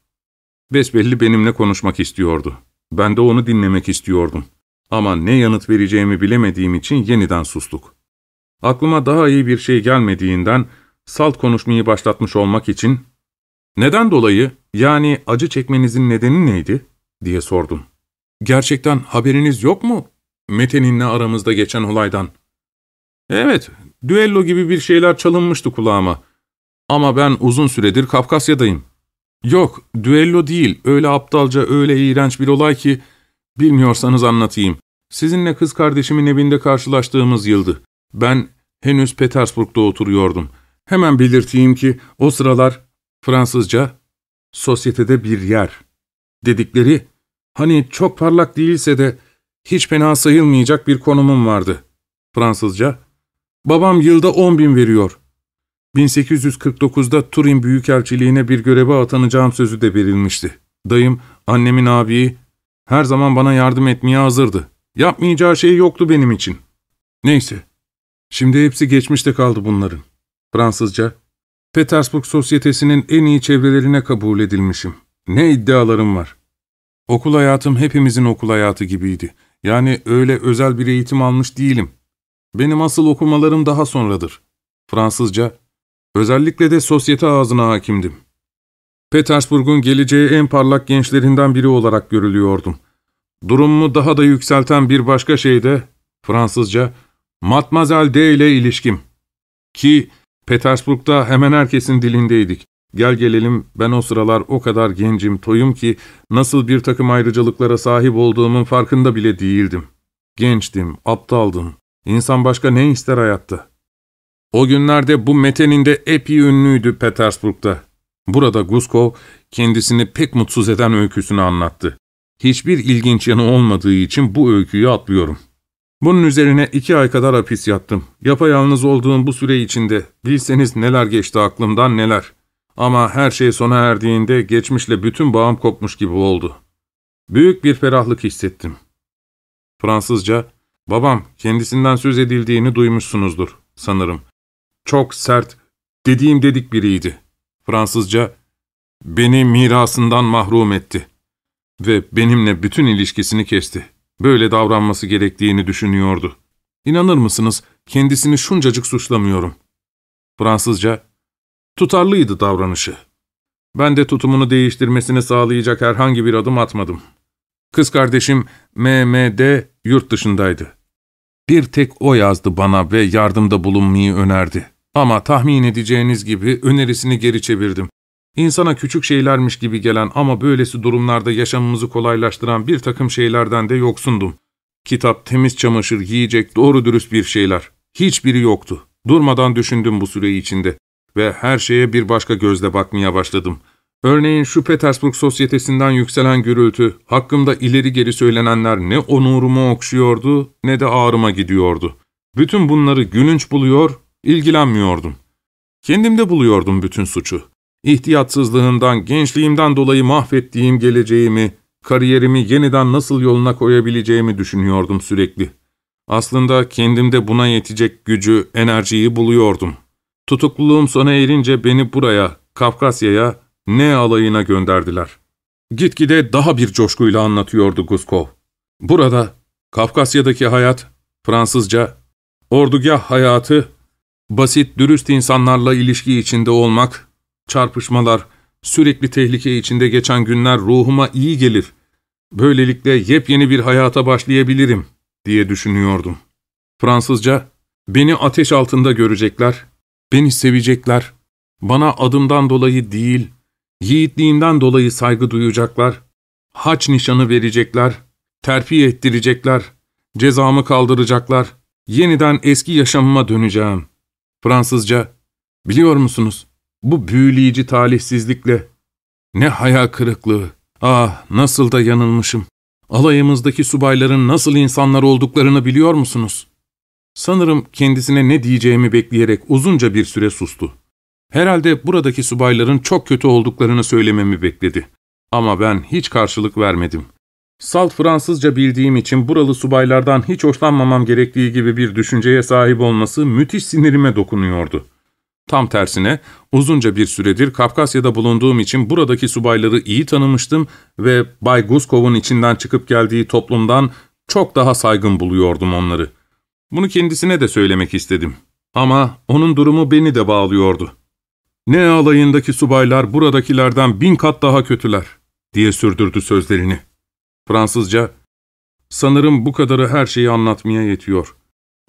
Besbelli benimle konuşmak istiyordu. Ben de onu dinlemek istiyordum. Ama ne yanıt vereceğimi bilemediğim için yeniden sustuk. Aklıma daha iyi bir şey gelmediğinden salt konuşmayı başlatmış olmak için ''Neden dolayı, yani acı çekmenizin nedeni neydi?'' diye sordum. ''Gerçekten haberiniz yok mu Mete'ninle aramızda geçen olaydan?'' ''Evet, düello gibi bir şeyler çalınmıştı kulağıma. Ama ben uzun süredir Kafkasya'dayım. Yok, düello değil, öyle aptalca, öyle iğrenç bir olay ki, bilmiyorsanız anlatayım. Sizinle kız kardeşimin evinde karşılaştığımız yıldı. Ben henüz Petersburg'da oturuyordum. Hemen belirteyim ki o sıralar Fransızca sosyetede bir yer dedikleri, hani çok parlak değilse de hiç fena sayılmayacak bir konumum vardı. Fransızca, babam yılda on bin veriyor. 1849'da Turin Büyükelçiliğine bir göreve atanacağım sözü de verilmişti. Dayım, annemin abiyi her zaman bana yardım etmeye hazırdı. Yapmayacağı şey yoktu benim için. Neyse, şimdi hepsi geçmişte kaldı bunların. Fransızca, Petersburg Sosyetesi'nin en iyi çevrelerine kabul edilmişim. Ne iddialarım var. Okul hayatım hepimizin okul hayatı gibiydi. Yani öyle özel bir eğitim almış değilim. Benim asıl okumalarım daha sonradır. Fransızca, özellikle de sosyete ağzına hakimdim. Petersburg'un geleceği en parlak gençlerinden biri olarak görülüyordum. Durumumu daha da yükselten bir başka şey de, Fransızca, Matmazel D ile ilişkim. Ki Petersburg'da hemen herkesin dilindeydik. Gel gelelim ben o sıralar o kadar gencim, toyum ki nasıl bir takım ayrıcalıklara sahip olduğumun farkında bile değildim. Gençtim, aptaldım. İnsan başka ne ister hayatta? O günlerde bu Mete'nin de epey ünlüydü Petersburg'da. Burada Guskov kendisini pek mutsuz eden öyküsünü anlattı. Hiçbir ilginç yanı olmadığı için bu öyküyü atlıyorum. Bunun üzerine iki ay kadar hapis yattım. Yapayalnız olduğum bu süre içinde bilseniz neler geçti aklımdan neler. Ama her şey sona erdiğinde geçmişle bütün bağım kopmuş gibi oldu. Büyük bir ferahlık hissettim. Fransızca, babam kendisinden söz edildiğini duymuşsunuzdur sanırım. Çok sert, dediğim dedik biriydi. Fransızca, beni mirasından mahrum etti ve benimle bütün ilişkisini kesti. Böyle davranması gerektiğini düşünüyordu. İnanır mısınız, kendisini şuncacık suçlamıyorum. Fransızca, tutarlıydı davranışı. Ben de tutumunu değiştirmesini sağlayacak herhangi bir adım atmadım. Kız kardeşim MMD yurt dışındaydı. Bir tek o yazdı bana ve yardımda bulunmayı önerdi. Ama tahmin edeceğiniz gibi önerisini geri çevirdim. İnsana küçük şeylermiş gibi gelen ama böylesi durumlarda yaşamımızı kolaylaştıran bir takım şeylerden de yoksundum. Kitap, temiz çamaşır, yiyecek, doğru dürüst bir şeyler. Hiçbiri yoktu. Durmadan düşündüm bu süre içinde ve her şeye bir başka gözle bakmaya başladım. Örneğin şu Petersburg sosyetesinden yükselen gürültü, hakkımda ileri geri söylenenler ne onurumu okşuyordu ne de ağrıma gidiyordu. Bütün bunları gülünç buluyor, ilgilenmiyordum. Kendimde buluyordum bütün suçu. İhtiyatsızlığından, gençliğimden dolayı mahvettiğim geleceğimi, kariyerimi yeniden nasıl yoluna koyabileceğimi düşünüyordum sürekli. Aslında kendimde buna yetecek gücü, enerjiyi buluyordum. Tutukluluğum sona erince beni buraya, Kafkasya'ya, ne alayına gönderdiler. Gitgide daha bir coşkuyla anlatıyordu Guskov. Burada, Kafkasya'daki hayat, Fransızca, ordugah hayatı, basit, dürüst insanlarla ilişki içinde olmak, çarpışmalar, sürekli tehlike içinde geçen günler ruhuma iyi gelir. Böylelikle yepyeni bir hayata başlayabilirim, diye düşünüyordum. Fransızca, beni ateş altında görecekler, beni sevecekler, bana adımdan dolayı değil, yiğitliğimden dolayı saygı duyacaklar, haç nişanı verecekler, terfi ettirecekler, cezamı kaldıracaklar, yeniden eski yaşamıma döneceğim. Fransızca, biliyor musunuz, bu büyüleyici talihsizlikle, ne hayal kırıklığı, ah nasıl da yanılmışım. Alayımızdaki subayların nasıl insanlar olduklarını biliyor musunuz? Sanırım kendisine ne diyeceğimi bekleyerek uzunca bir süre sustu. Herhalde buradaki subayların çok kötü olduklarını söylememi bekledi. Ama ben hiç karşılık vermedim. Salt Fransızca bildiğim için buralı subaylardan hiç hoşlanmamam gerektiği gibi bir düşünceye sahip olması müthiş sinirime dokunuyordu. Tam tersine uzunca bir süredir Kafkasya'da bulunduğum için buradaki subayları iyi tanımıştım ve Bay Guskov'un içinden çıkıp geldiği toplumdan çok daha saygın buluyordum onları. Bunu kendisine de söylemek istedim. Ama onun durumu beni de bağlıyordu. Ne alayındaki subaylar buradakilerden bin kat daha kötüler, diye sürdürdü sözlerini. Fransızca, sanırım bu kadarı her şeyi anlatmaya yetiyor.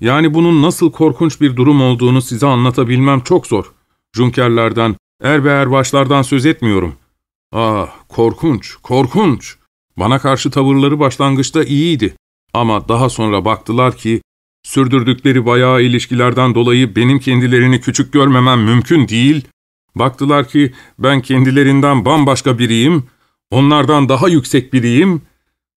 Yani bunun nasıl korkunç bir durum olduğunu size anlatabilmem çok zor. Junkerlerden, erbeerbaşlardan söz etmiyorum. Ah, korkunç, korkunç. Bana karşı tavırları başlangıçta iyiydi. Ama daha sonra baktılar ki, sürdürdükleri bayağı ilişkilerden dolayı benim kendilerini küçük görmemem mümkün değil. Baktılar ki ben kendilerinden bambaşka biriyim, onlardan daha yüksek biriyim.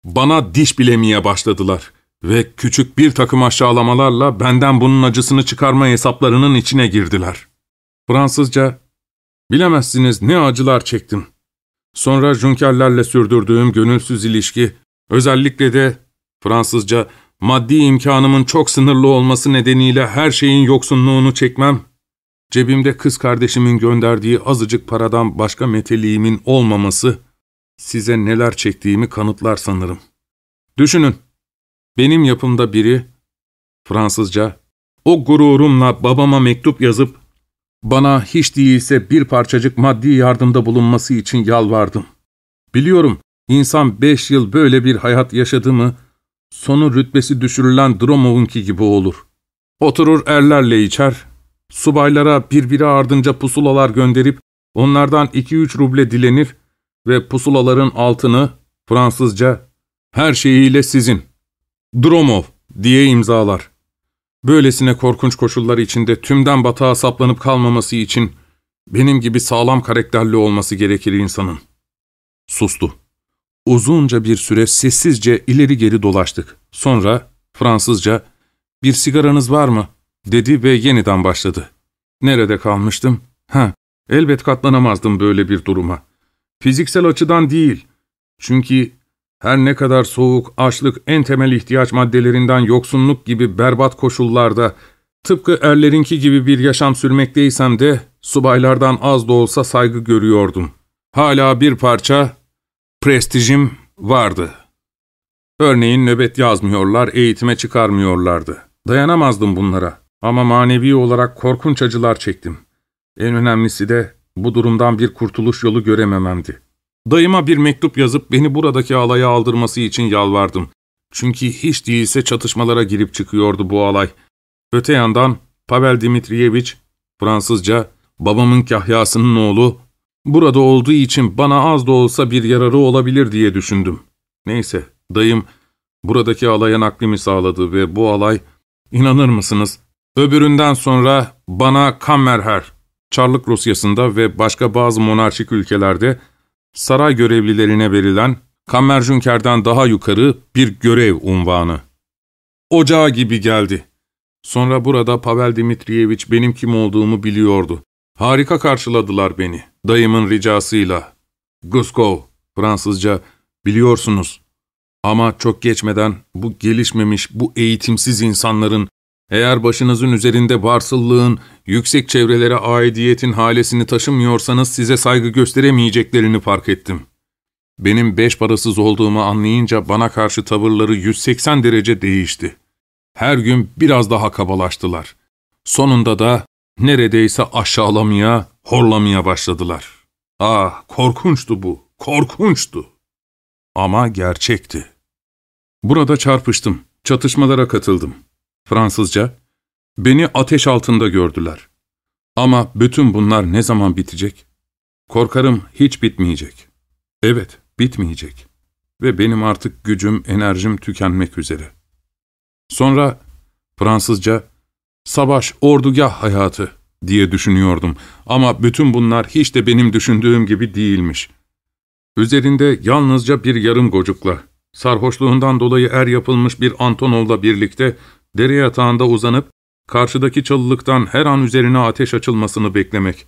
Bana diş bilemeye başladılar ve küçük bir takım aşağılamalarla benden bunun acısını çıkarma hesaplarının içine girdiler. Fransızca, bilemezsiniz ne acılar çektim. Sonra Junkerlerle sürdürdüğüm gönülsüz ilişki, özellikle de Fransızca, maddi imkanımın çok sınırlı olması nedeniyle her şeyin yoksunluğunu çekmem, cebimde kız kardeşimin gönderdiği azıcık paradan başka meteliğimin olmaması, size neler çektiğimi kanıtlar sanırım. Düşünün, benim yapımda biri, Fransızca, o gururumla babama mektup yazıp, bana hiç değilse bir parçacık maddi yardımda bulunması için yalvardım. Biliyorum, insan beş yıl böyle bir hayat yaşadı mı, sonu rütbesi düşürülen Dromov'unki gibi olur. Oturur erlerle içer, subaylara birbiri ardınca pusulalar gönderip, onlardan iki üç ruble dilenir ve pusulaların altını, Fransızca, her şeyiyle sizin, Dromov diye imzalar. Böylesine korkunç koşullar içinde tümden batağa saplanıp kalmaması için benim gibi sağlam karakterli olması gerekir insanın. Sustu. Uzunca bir süre sessizce ileri geri dolaştık. Sonra Fransızca ''Bir sigaranız var mı?'' dedi ve yeniden başladı. Nerede kalmıştım? Ha, elbet katlanamazdım böyle bir duruma. Fiziksel açıdan değil. Çünkü her ne kadar soğuk, açlık, en temel ihtiyaç maddelerinden yoksunluk gibi berbat koşullarda, tıpkı erlerinki gibi bir yaşam sürmekteysem de, subaylardan az da olsa saygı görüyordum. Hala bir parça prestijim vardı. Örneğin nöbet yazmıyorlar, eğitime çıkarmıyorlardı. Dayanamazdım bunlara ama manevi olarak korkunç acılar çektim. En önemlisi de bu durumdan bir kurtuluş yolu göremememdi. Dayıma bir mektup yazıp beni buradaki alaya aldırması için yalvardım. Çünkü hiç değilse çatışmalara girip çıkıyordu bu alay. Öte yandan Pavel Dimitrievich, Fransızca, babamın kahyasının oğlu, burada olduğu için bana az da olsa bir yararı olabilir diye düşündüm. Neyse, dayım buradaki alaya naklimi sağladı ve bu alay, inanır mısınız, öbüründen sonra bana Kammerherr, Çarlık Rusyası'nda ve başka bazı monarşik ülkelerde saray görevlilerine verilen Kammerjünker'den daha yukarı bir görev unvanı. Ocağı gibi geldi. Sonra burada Pavel Dimitrievich benim kim olduğumu biliyordu. Harika karşıladılar beni, dayımın ricasıyla. Guskov, Fransızca, biliyorsunuz. Ama çok geçmeden bu gelişmemiş, bu eğitimsiz insanların eğer başınızın üzerinde varsıllığın, yüksek çevrelere aidiyetin halesini taşımıyorsanız size saygı gösteremeyeceklerini fark ettim. Benim beş parasız olduğumu anlayınca bana karşı tavırları 180 derece değişti. Her gün biraz daha kabalaştılar. Sonunda da neredeyse aşağılamaya, horlamaya başladılar. Ah, korkunçtu bu, korkunçtu. Ama gerçekti. Burada çarpıştım, çatışmalara katıldım. Fransızca, beni ateş altında gördüler. Ama bütün bunlar ne zaman bitecek? Korkarım hiç bitmeyecek. Evet, bitmeyecek. Ve benim artık gücüm, enerjim tükenmek üzere. Sonra Fransızca, savaş, ordugah hayatı diye düşünüyordum. Ama bütün bunlar hiç de benim düşündüğüm gibi değilmiş. Üzerinde yalnızca bir yarım gocukla, sarhoşluğundan dolayı er yapılmış bir Antonov'la birlikte dere yatağında uzanıp, karşıdaki çalılıktan her an üzerine ateş açılmasını beklemek.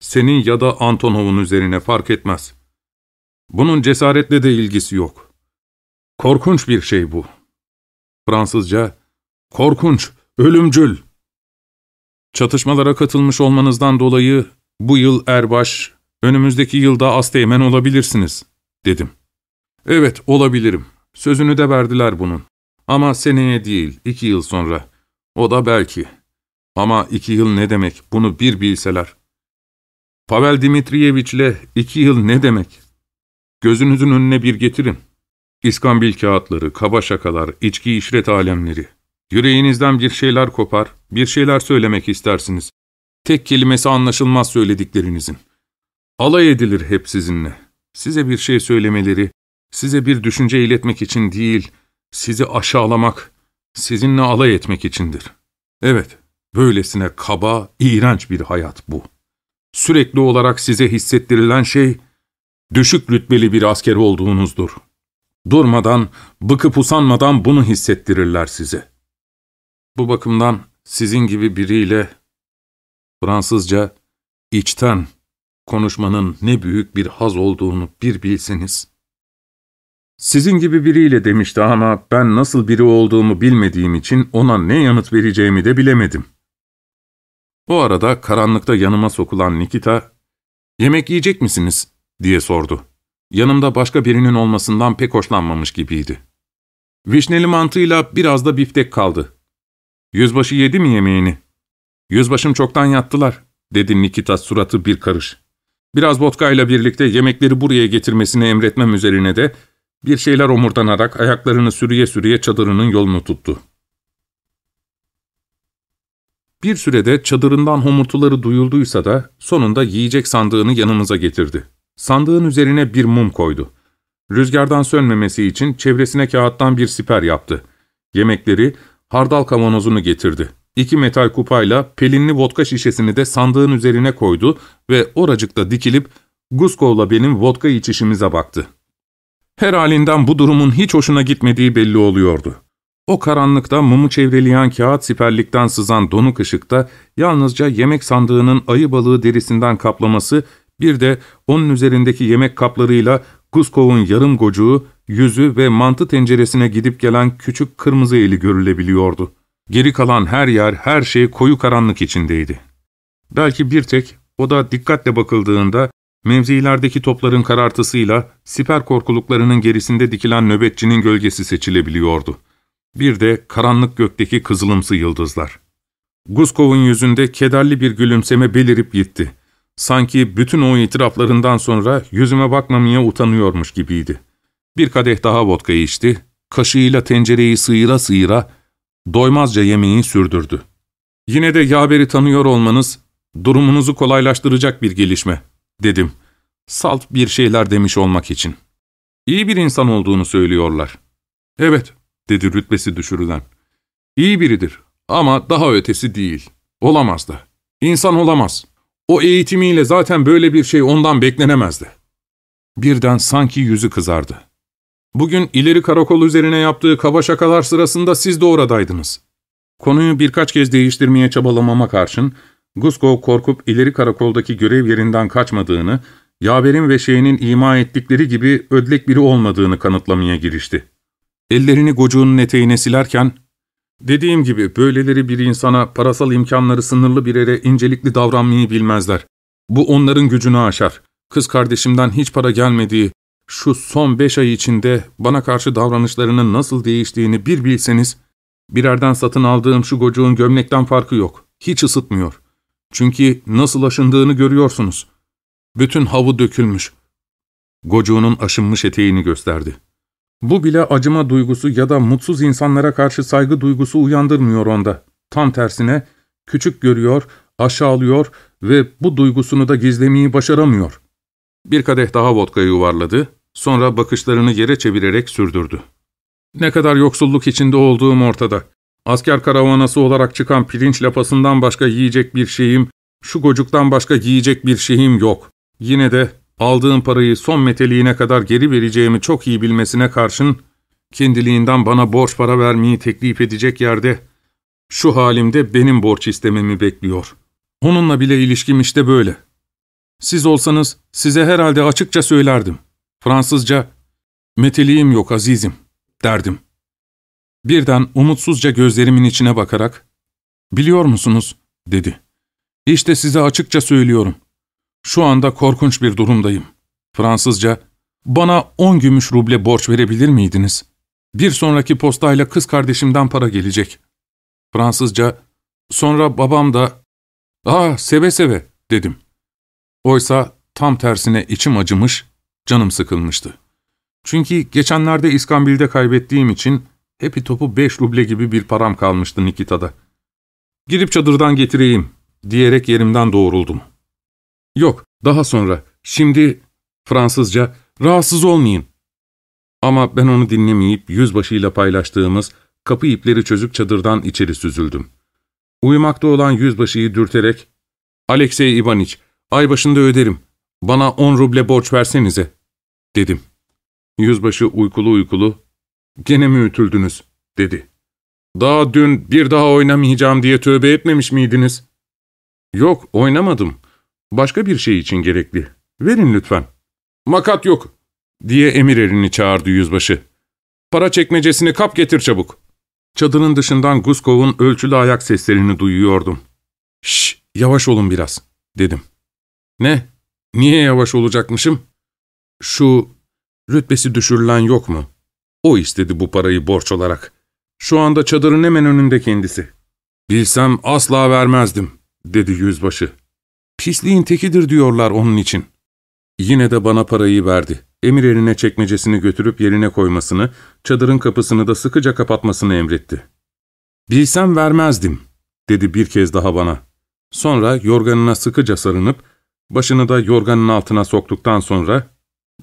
Senin ya da Antonov'un üzerine fark etmez. Bunun cesaretle de ilgisi yok. Korkunç bir şey bu. Fransızca, korkunç, ölümcül. Çatışmalara katılmış olmanızdan dolayı bu yıl erbaş, önümüzdeki yılda asteğmen olabilirsiniz, dedim. Evet, olabilirim. Sözünü de verdiler bunun. Ama seneye değil, iki yıl sonra. O da belki. Ama iki yıl ne demek, bunu bir bilseler. Pavel Dimitriyeviç'le iki yıl ne demek? Gözünüzün önüne bir getirin. İskambil kağıtları, kaba şakalar, içki işret alemleri. Yüreğinizden bir şeyler kopar, bir şeyler söylemek istersiniz. Tek kelimesi anlaşılmaz söylediklerinizin. Alay edilir hep sizinle. Size bir şey söylemeleri, size bir düşünce iletmek için değil, sizi aşağılamak, sizinle alay etmek içindir. Evet, böylesine kaba, iğrenç bir hayat bu. Sürekli olarak size hissettirilen şey, düşük rütbeli bir asker olduğunuzdur. Durmadan, bıkıp usanmadan bunu hissettirirler size. Bu bakımdan sizin gibi biriyle Fransızca içten konuşmanın ne büyük bir haz olduğunu bir bilseniz. Sizin gibi biriyle demişti ama ben nasıl biri olduğumu bilmediğim için ona ne yanıt vereceğimi de bilemedim. O arada karanlıkta yanıma sokulan Nikita, ''Yemek yiyecek misiniz?'' diye sordu. Yanımda başka birinin olmasından pek hoşlanmamış gibiydi. Vişneli mantıyla biraz da biftek kaldı. Yüzbaşı yedi mi yemeğini? Yüzbaşım çoktan yattılar, dedi Nikita suratı bir karış. Biraz vodkayla birlikte yemekleri buraya getirmesini emretmem üzerine de bir şeyler omurdanarak ayaklarını sürüye sürüye çadırının yolunu tuttu. Bir sürede çadırından homurtuları duyulduysa da sonunda yiyecek sandığını yanımıza getirdi. Sandığın üzerine bir mum koydu. Rüzgardan sönmemesi için çevresine kağıttan bir siper yaptı. Yemekleri, hardal kavanozunu getirdi. İki metal kupayla pelinli vodka şişesini de sandığın üzerine koydu ve oracıkta dikilip Guskov'la benim vodka içişimize baktı. Her halinden bu durumun hiç hoşuna gitmediği belli oluyordu. O karanlıkta mumu çevreleyen kağıt siperlikten sızan donuk ışıkta yalnızca yemek sandığının ayı balığı derisinden kaplaması bir de onun üzerindeki yemek kaplarıyla Guskov'un yarım gocuğu, yüzü ve mantı tenceresine gidip gelen küçük kırmızı eli görülebiliyordu. Geri kalan her yer, her şey koyu karanlık içindeydi. Belki bir tek, o da dikkatle bakıldığında, mevzilerdeki topların karartısıyla siper korkuluklarının gerisinde dikilen nöbetçinin gölgesi seçilebiliyordu. Bir de karanlık gökteki kızılımsı yıldızlar. Guskov'un yüzünde kederli bir gülümseme belirip gitti. Sanki bütün o itiraflarından sonra yüzüme bakmamaya utanıyormuş gibiydi. Bir kadeh daha vodka içti, kaşığıyla tencereyi sıyıra sıyıra, doymazca yemeği sürdürdü. ''Yine de Yaver'i tanıyor olmanız, durumunuzu kolaylaştıracak bir gelişme.'' Dedim. Salt bir şeyler demiş olmak için. ''İyi bir insan olduğunu söylüyorlar.'' ''Evet.'' dedi rütbesi düşürülen. ''İyi biridir ama daha ötesi değil. Olamaz da. İnsan olamaz.'' O eğitimiyle zaten böyle bir şey ondan beklenemezdi. Birden sanki yüzü kızardı. Bugün ileri karakol üzerine yaptığı kaba şakalar sırasında siz de oradaydınız. Konuyu birkaç kez değiştirmeye çabalamama karşın, Guskov korkup ileri karakoldaki görev yerinden kaçmadığını, yaverin ve şeyinin ima ettikleri gibi ödlek biri olmadığını kanıtlamaya girişti. Ellerini gocuğunun eteğine silerken, Dediğim gibi böyleleri bir insana parasal imkanları sınırlı bir yere incelikli davranmayı bilmezler. Bu onların gücünü aşar. Kız kardeşimden hiç para gelmediği, şu son beş ay içinde bana karşı davranışlarının nasıl değiştiğini bir bilseniz, birerden satın aldığım şu gocuğun gömlekten farkı yok. Hiç ısıtmıyor. Çünkü nasıl aşındığını görüyorsunuz. Bütün havu dökülmüş. Gocuğunun aşınmış eteğini gösterdi. Bu bile acıma duygusu ya da mutsuz insanlara karşı saygı duygusu uyandırmıyor onda. Tam tersine küçük görüyor, aşağılıyor ve bu duygusunu da gizlemeyi başaramıyor. Bir kadeh daha vodkayı yuvarladı, sonra bakışlarını yere çevirerek sürdürdü. Ne kadar yoksulluk içinde olduğum ortada. Asker karavanası olarak çıkan pirinç lapasından başka yiyecek bir şeyim, şu gocuktan başka yiyecek bir şeyim yok. Yine de aldığım parayı son meteliğine kadar geri vereceğimi çok iyi bilmesine karşın, kendiliğinden bana borç para vermeyi teklif edecek yerde, şu halimde benim borç istememi bekliyor. Onunla bile ilişkim işte böyle. Siz olsanız size herhalde açıkça söylerdim. Fransızca, meteliğim yok azizim, derdim. Birden umutsuzca gözlerimin içine bakarak, ''Biliyor musunuz?'' dedi. ''İşte size açıkça söylüyorum. Şu anda korkunç bir durumdayım. Fransızca, ''Bana on gümüş ruble borç verebilir miydiniz? Bir sonraki postayla kız kardeşimden para gelecek.'' Fransızca, sonra babam da, ''Aa, seve seve.'' dedim. Oysa tam tersine içim acımış, canım sıkılmıştı. Çünkü geçenlerde İskambil'de kaybettiğim için hepi topu beş ruble gibi bir param kalmıştı Nikita'da. ''Gidip çadırdan getireyim.'' diyerek yerimden doğruldum. ''Yok, daha sonra. Şimdi...'' Fransızca, ''Rahatsız olmayın.'' Ama ben onu dinlemeyip yüzbaşıyla paylaştığımız kapı ipleri çözük çadırdan içeri süzüldüm. Uyumakta olan yüzbaşıyı dürterek, ''Alexey Ivaniç, ay başında öderim. Bana on ruble borç versenize.'' dedim. Yüzbaşı uykulu uykulu, ''Gene mi ütüldünüz?'' dedi. ''Daha dün bir daha oynamayacağım diye tövbe etmemiş miydiniz?'' ''Yok, oynamadım. Başka bir şey için gerekli. Verin lütfen.'' ''Makat yok.'' diye emir erini çağırdı yüzbaşı. ''Para çekmecesini kap getir çabuk.'' Çadırın dışından Guskov'un ölçülü ayak seslerini duyuyordum. ''Şş, yavaş olun biraz.'' dedim. ''Ne? Niye yavaş olacakmışım?'' ''Şu rütbesi düşürülen yok mu? O istedi bu parayı borç olarak. Şu anda çadırın hemen önünde kendisi.'' ''Bilsem asla vermezdim.'' dedi yüzbaşı. ''Pisliğin tekidir diyorlar onun için.'' Yine de bana parayı verdi. Emir eline çekmecesini götürüp yerine koymasını, çadırın kapısını da sıkıca kapatmasını emretti. ''Bilsem vermezdim.'' dedi bir kez daha bana. Sonra yorganına sıkıca sarınıp, başını da yorganın altına soktuktan sonra,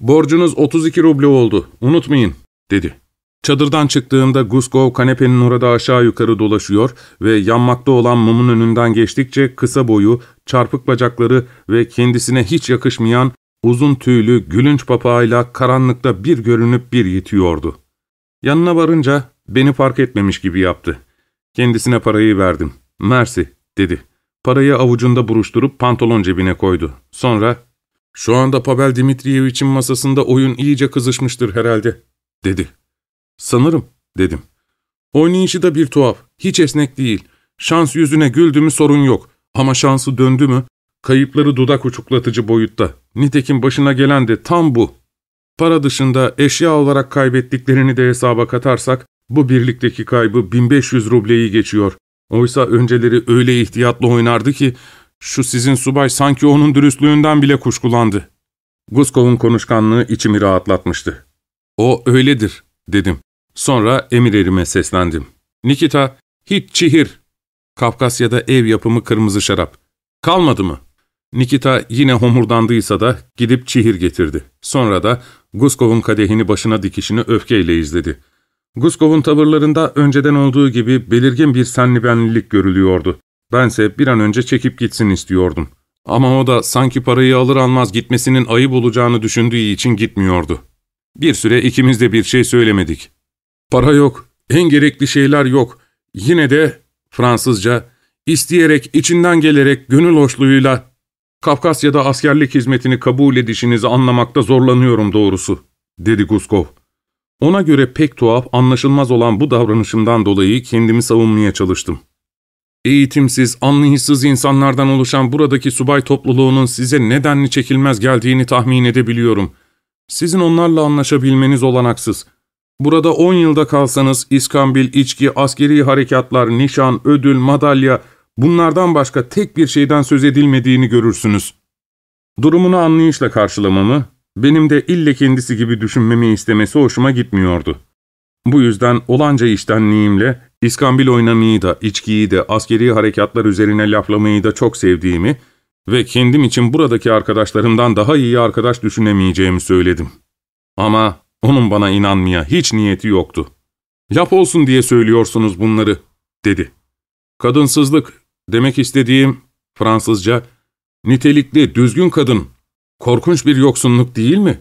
''Borcunuz 32 ruble oldu, unutmayın.'' Dedi. Çadırdan çıktığımda Guskov kanepenin orada aşağı yukarı dolaşıyor ve yanmakta olan mumun önünden geçtikçe kısa boyu, çarpık bacakları ve kendisine hiç yakışmayan uzun tüylü gülünç papağayla karanlıkta bir görünüp bir yitiyordu. Yanına varınca beni fark etmemiş gibi yaptı. Kendisine parayı verdim. Mersi, dedi. Parayı avucunda buruşturup pantolon cebine koydu. Sonra, ''Şu anda Pavel Dimitriyevich'in masasında oyun iyice kızışmıştır herhalde.'' Dedi. ''Sanırım.'' dedim. ''Oynayışı da bir tuhaf, hiç esnek değil. Şans yüzüne güldü mü sorun yok. Ama şansı döndü mü, kayıpları dudak uçuklatıcı boyutta. Nitekim başına gelen de tam bu. Para dışında eşya olarak kaybettiklerini de hesaba katarsak, bu birlikteki kaybı 1500 rubleyi geçiyor. Oysa önceleri öyle ihtiyatlı oynardı ki, şu sizin subay sanki onun dürüstlüğünden bile kuşkulandı. Guskov'un konuşkanlığı içimi rahatlatmıştı. O öyledir, dedim. Sonra emir erime seslendim. Nikita, hiç çihir. Kafkasya'da ev yapımı kırmızı şarap. Kalmadı mı? Nikita yine homurdandıysa da gidip çihir getirdi. Sonra da Guskov'un kadehini başına dikişini öfkeyle izledi. Guskov'un tavırlarında önceden olduğu gibi belirgin bir senli benlilik görülüyordu. Bense bir an önce çekip gitsin istiyordum. Ama o da sanki parayı alır almaz gitmesinin ayıp olacağını düşündüğü için gitmiyordu. Bir süre ikimiz de bir şey söylemedik. Para yok, en gerekli şeyler yok. Yine de Fransızca, isteyerek, içinden gelerek, gönül hoşluğuyla Kafkasya'da askerlik hizmetini kabul edişinizi anlamakta zorlanıyorum doğrusu, dedi Guskov. Ona göre pek tuhaf, anlaşılmaz olan bu davranışımdan dolayı kendimi savunmaya çalıştım. Eğitimsiz, anlayışsız insanlardan oluşan buradaki subay topluluğunun size nedenli çekilmez geldiğini tahmin edebiliyorum. Sizin onlarla anlaşabilmeniz olanaksız. Burada on yılda kalsanız iskambil, içki, askeri harekatlar, nişan, ödül, madalya bunlardan başka tek bir şeyden söz edilmediğini görürsünüz. Durumunu anlayışla karşılamamı, benim de ille kendisi gibi düşünmemi istemesi hoşuma gitmiyordu. Bu yüzden olanca iştenliğimle iskambil oynamayı da, içkiyi de, askeri harekatlar üzerine laflamayı da çok sevdiğimi ve kendim için buradaki arkadaşlarımdan daha iyi arkadaş düşünemeyeceğimi söyledim. Ama onun bana inanmaya hiç niyeti yoktu. Laf olsun diye söylüyorsunuz bunları, dedi. Kadınsızlık, demek istediğim Fransızca, nitelikli, düzgün kadın, korkunç bir yoksunluk değil mi?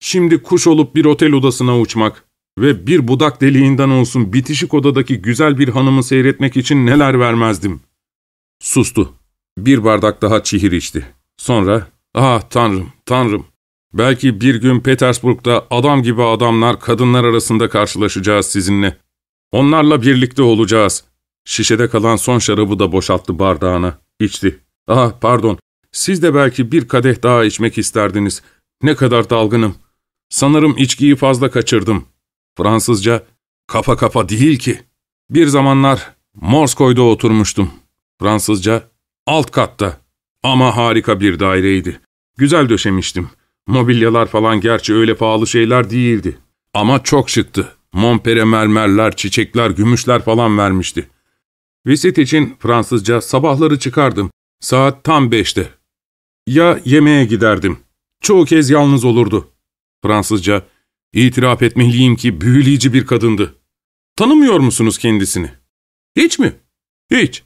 Şimdi kuş olup bir otel odasına uçmak ve bir budak deliğinden olsun bitişik odadaki güzel bir hanımı seyretmek için neler vermezdim. Sustu. Bir bardak daha çihir içti. Sonra, ah tanrım, tanrım, belki bir gün Petersburg'da adam gibi adamlar kadınlar arasında karşılaşacağız sizinle. Onlarla birlikte olacağız. Şişede kalan son şarabı da boşalttı bardağına. İçti. Ah pardon, siz de belki bir kadeh daha içmek isterdiniz. Ne kadar dalgınım. Sanırım içkiyi fazla kaçırdım. Fransızca, kafa kafa değil ki. Bir zamanlar Morskoy'da oturmuştum. Fransızca, alt katta. Ama harika bir daireydi. Güzel döşemiştim. Mobilyalar falan gerçi öyle pahalı şeyler değildi. Ama çok şıktı. Montpere mermerler, çiçekler, gümüşler falan vermişti. Visit için Fransızca sabahları çıkardım. Saat tam beşte. Ya yemeğe giderdim. Çoğu kez yalnız olurdu. Fransızca, itiraf etmeliyim ki büyüleyici bir kadındı. Tanımıyor musunuz kendisini? Hiç mi? Hiç.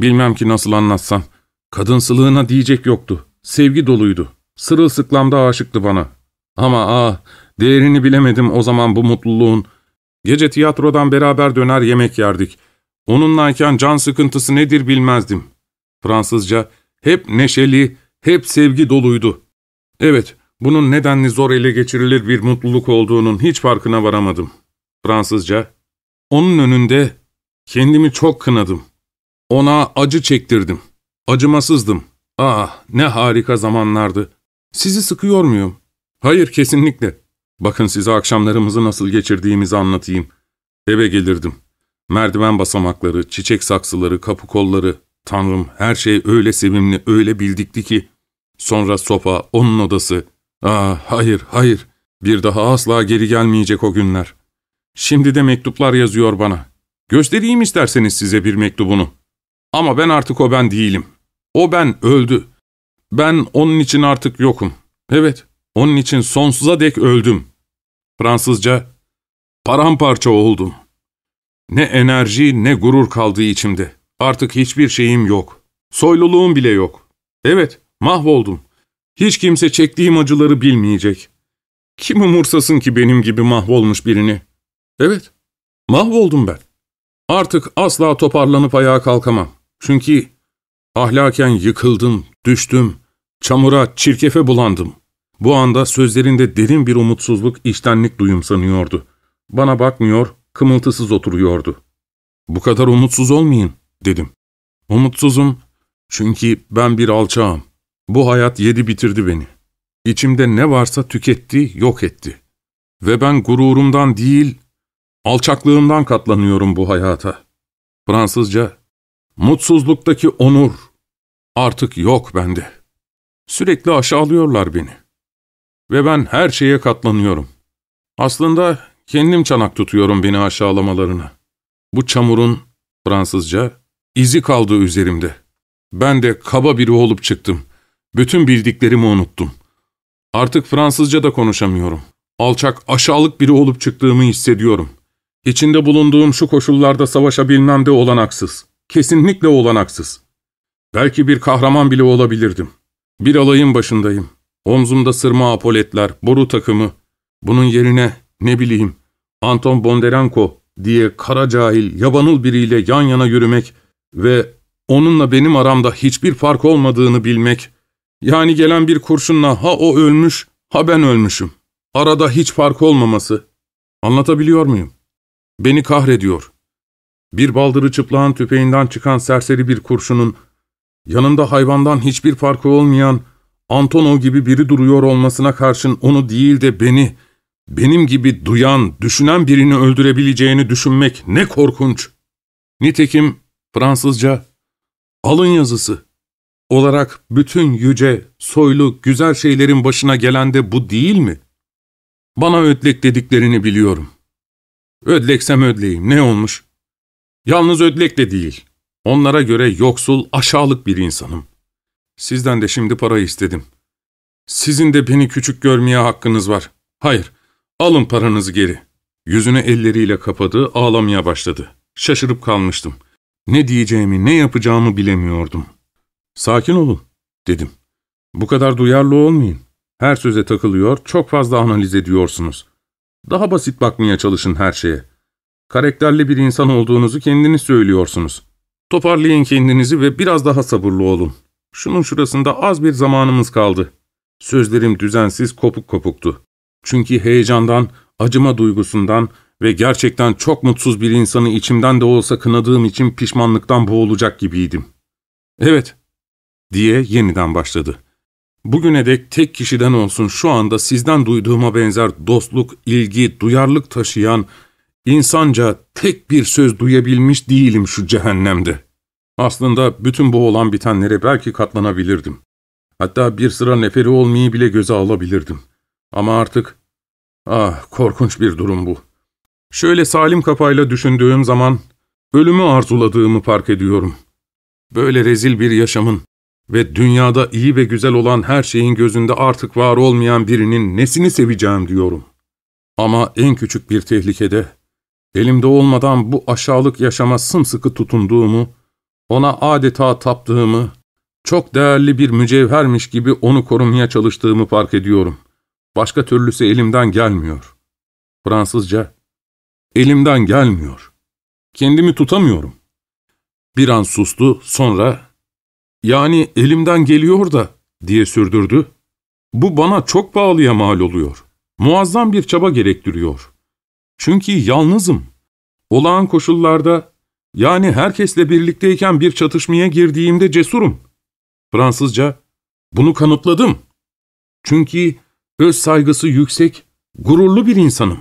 Bilmem ki nasıl anlatsam. Kadınsılığına diyecek yoktu. Sevgi doluydu. Sırılsıklamda aşıktı bana. Ama ah, değerini bilemedim o zaman bu mutluluğun. Gece tiyatrodan beraber döner yemek yerdik. Onunlayken can sıkıntısı nedir bilmezdim. Fransızca hep neşeli, hep sevgi doluydu. Evet, bunun nedenli zor ele geçirilir bir mutluluk olduğunun hiç farkına varamadım. Fransızca, onun önünde kendimi çok kınadım. Ona acı çektirdim. Acımasızdım. Ah, ne harika zamanlardı. Sizi sıkıyor muyum? Hayır, kesinlikle. Bakın size akşamlarımızı nasıl geçirdiğimizi anlatayım. Eve gelirdim. Merdiven basamakları, çiçek saksıları, kapı kolları, Tanrım her şey öyle sevimli, öyle bildikti ki. Sonra sopa, onun odası. Ah hayır, hayır. Bir daha asla geri gelmeyecek o günler. Şimdi de mektuplar yazıyor bana. Göstereyim isterseniz size bir mektubunu. Ama ben artık o ben değilim. O ben öldü. Ben onun için artık yokum. Evet, onun için sonsuza dek öldüm. Fransızca, paramparça oldum. Ne enerji ne gurur kaldı içimde. Artık hiçbir şeyim yok. Soyluluğum bile yok. Evet, mahvoldum. Hiç kimse çektiğim acıları bilmeyecek. Kim umursasın ki benim gibi mahvolmuş birini? Evet, mahvoldum ben. Artık asla toparlanıp ayağa kalkamam. Çünkü ahlaken yıkıldım, düştüm, çamura, çirkefe bulandım. Bu anda sözlerinde derin bir umutsuzluk, iştenlik duyumsanıyordu. Bana bakmıyor, kımıltısız oturuyordu. Bu kadar umutsuz olmayın, dedim. Umutsuzum çünkü ben bir alçağım. Bu hayat yedi bitirdi beni. İçimde ne varsa tüketti, yok etti. Ve ben gururumdan değil, alçaklığımdan katlanıyorum bu hayata. Fransızca, mutsuzluktaki onur artık yok bende. Sürekli aşağılıyorlar beni. Ve ben her şeye katlanıyorum. Aslında kendim çanak tutuyorum beni aşağılamalarına. Bu çamurun, Fransızca, izi kaldı üzerimde. Ben de kaba biri olup çıktım. Bütün bildiklerimi unuttum. Artık Fransızca da konuşamıyorum. Alçak, aşağılık biri olup çıktığımı hissediyorum. İçinde bulunduğum şu koşullarda savaşabilmem de olanaksız. Kesinlikle olanaksız. Belki bir kahraman bile olabilirdim. Bir alayın başındayım. Omzumda sırma apoletler, boru takımı. Bunun yerine ne bileyim Anton Bondarenko diye kara cahil, yabanıl biriyle yan yana yürümek ve onunla benim aramda hiçbir fark olmadığını bilmek, yani gelen bir kurşunla ha o ölmüş ha ben ölmüşüm. Arada hiç fark olmaması. Anlatabiliyor muyum? Beni kahrediyor. Bir baldırı çıplağın tüpeğinden çıkan serseri bir kurşunun, yanında hayvandan hiçbir farkı olmayan Antonov gibi biri duruyor olmasına karşın onu değil de beni, benim gibi duyan, düşünen birini öldürebileceğini düşünmek ne korkunç. Nitekim Fransızca alın yazısı olarak bütün yüce, soylu, güzel şeylerin başına gelen de bu değil mi? Bana ödlek dediklerini biliyorum. Ödleksem ödleyim, ne olmuş? Yalnız ödlek de değil. Onlara göre yoksul, aşağılık bir insanım. Sizden de şimdi para istedim. Sizin de beni küçük görmeye hakkınız var. Hayır, alın paranızı geri. Yüzünü elleriyle kapadı, ağlamaya başladı. Şaşırıp kalmıştım. Ne diyeceğimi, ne yapacağımı bilemiyordum. Sakin olun, dedim. Bu kadar duyarlı olmayın. Her söze takılıyor, çok fazla analiz ediyorsunuz. Daha basit bakmaya çalışın her şeye. Karakterli bir insan olduğunuzu kendiniz söylüyorsunuz. Toparlayın kendinizi ve biraz daha sabırlı olun. Şunun şurasında az bir zamanımız kaldı. Sözlerim düzensiz kopuk kopuktu. Çünkü heyecandan, acıma duygusundan ve gerçekten çok mutsuz bir insanı içimden de olsa kınadığım için pişmanlıktan boğulacak gibiydim. Evet, diye yeniden başladı. Bugüne dek tek kişiden olsun şu anda sizden duyduğuma benzer dostluk, ilgi, duyarlılık taşıyan, insanca tek bir söz duyabilmiş değilim şu cehennemde. Aslında bütün bu olan bitenlere belki katlanabilirdim. Hatta bir sıra neferi olmayı bile göze alabilirdim. Ama artık, ah korkunç bir durum bu. Şöyle salim kafayla düşündüğüm zaman, ölümü arzuladığımı fark ediyorum. Böyle rezil bir yaşamın, ve dünyada iyi ve güzel olan her şeyin gözünde artık var olmayan birinin nesini seveceğim diyorum. Ama en küçük bir tehlikede, elimde olmadan bu aşağılık yaşama sımsıkı tutunduğumu, ona adeta taptığımı, çok değerli bir mücevhermiş gibi onu korumaya çalıştığımı fark ediyorum. Başka türlüsü elimden gelmiyor. Fransızca, elimden gelmiyor. Kendimi tutamıyorum. Bir an sustu, sonra yani elimden geliyor da diye sürdürdü. Bu bana çok pahalıya mal oluyor. Muazzam bir çaba gerektiriyor. Çünkü yalnızım. Olağan koşullarda, yani herkesle birlikteyken bir çatışmaya girdiğimde cesurum. Fransızca, bunu kanıtladım. Çünkü öz saygısı yüksek, gururlu bir insanım.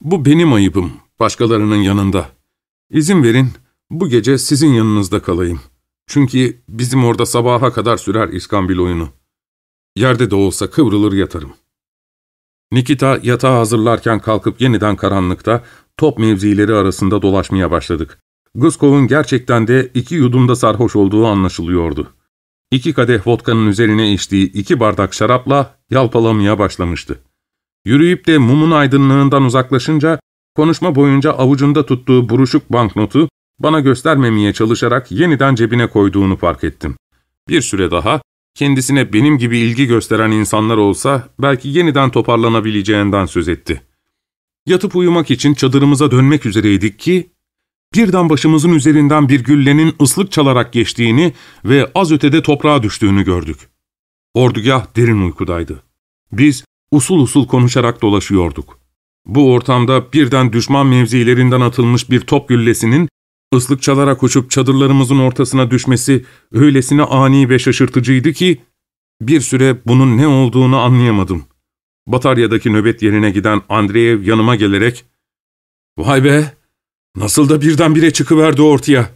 Bu benim ayıbım, başkalarının yanında. İzin verin, bu gece sizin yanınızda kalayım.'' Çünkü bizim orada sabaha kadar sürer iskambil oyunu. Yerde de olsa kıvrılır yatarım. Nikita yatağı hazırlarken kalkıp yeniden karanlıkta top mevzileri arasında dolaşmaya başladık. Guskov'un gerçekten de iki yudumda sarhoş olduğu anlaşılıyordu. İki kadeh vodkanın üzerine içtiği iki bardak şarapla yalpalamaya başlamıştı. Yürüyüp de mumun aydınlığından uzaklaşınca, konuşma boyunca avucunda tuttuğu buruşuk banknotu bana göstermemeye çalışarak yeniden cebine koyduğunu fark ettim. Bir süre daha, kendisine benim gibi ilgi gösteren insanlar olsa belki yeniden toparlanabileceğinden söz etti. Yatıp uyumak için çadırımıza dönmek üzereydik ki, birden başımızın üzerinden bir güllenin ıslık çalarak geçtiğini ve az ötede toprağa düştüğünü gördük. Ordugah derin uykudaydı. Biz usul usul konuşarak dolaşıyorduk. Bu ortamda birden düşman mevzilerinden atılmış bir top güllesinin Islık çalarak uçup çadırlarımızın ortasına düşmesi öylesine ani ve şaşırtıcıydı ki, bir süre bunun ne olduğunu anlayamadım. Batarya'daki nöbet yerine giden Andreev yanıma gelerek, ''Vay be, nasıl da birdenbire çıkıverdi ortaya.''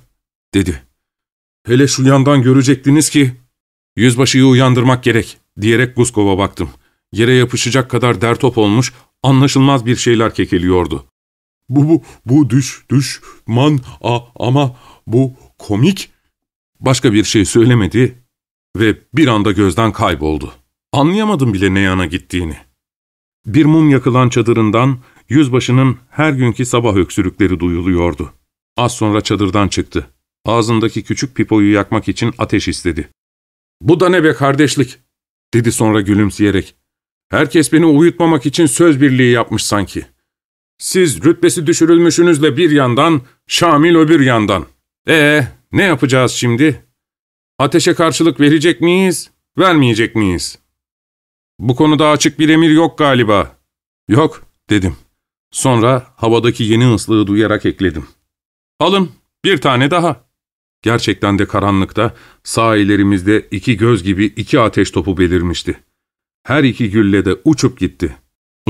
dedi. ''Hele şu yandan görecektiniz ki, yüzbaşıyı uyandırmak gerek.'' diyerek Guskov'a baktım. Yere yapışacak kadar dertop olmuş, anlaşılmaz bir şeyler kekeliyordu. Bu, bu, bu düş, düş, man, a, ama bu komik. Başka bir şey söylemedi ve bir anda gözden kayboldu. Anlayamadım bile ne yana gittiğini. Bir mum yakılan çadırından yüzbaşının her günkü sabah öksürükleri duyuluyordu. Az sonra çadırdan çıktı. Ağzındaki küçük pipoyu yakmak için ateş istedi. ''Bu da ne be kardeşlik?'' dedi sonra gülümseyerek. ''Herkes beni uyutmamak için söz birliği yapmış sanki.'' Siz rütbesi düşürülmüşünüzle bir yandan, Şamil öbür yandan. Ee, ne yapacağız şimdi? Ateşe karşılık verecek miyiz, vermeyecek miyiz? Bu konuda açık bir emir yok galiba. Yok, dedim. Sonra havadaki yeni ıslığı duyarak ekledim. Alın, bir tane daha. Gerçekten de karanlıkta sağ ellerimizde iki göz gibi iki ateş topu belirmişti. Her iki gülle de uçup gitti.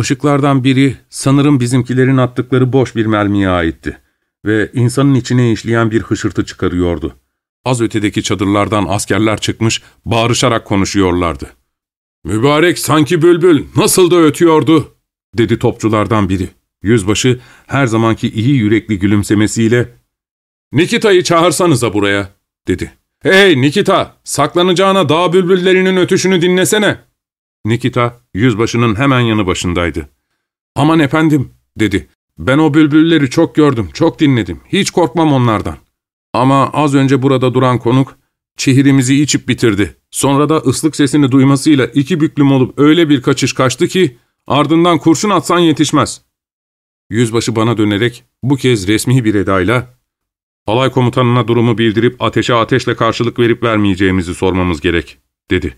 Işıklardan biri sanırım bizimkilerin attıkları boş bir mermiye aitti ve insanın içine işleyen bir hışırtı çıkarıyordu. Az ötedeki çadırlardan askerler çıkmış, bağırışarak konuşuyorlardı. ''Mübarek sanki bülbül, nasıl da ötüyordu?'' dedi topçulardan biri. Yüzbaşı her zamanki iyi yürekli gülümsemesiyle ''Nikita'yı çağırsanıza buraya.'' dedi. ''Hey Nikita, saklanacağına dağ bülbüllerinin ötüşünü dinlesene.'' Nikita, yüzbaşının hemen yanı başındaydı. ''Aman efendim.'' dedi. ''Ben o bülbülleri çok gördüm, çok dinledim. Hiç korkmam onlardan. Ama az önce burada duran konuk, çihirimizi içip bitirdi. Sonra da ıslık sesini duymasıyla iki büklüm olup öyle bir kaçış kaçtı ki, ardından kurşun atsan yetişmez.'' Yüzbaşı bana dönerek, bu kez resmi bir edayla, ''Alay komutanına durumu bildirip ateşe ateşle karşılık verip vermeyeceğimizi sormamız gerek.'' dedi.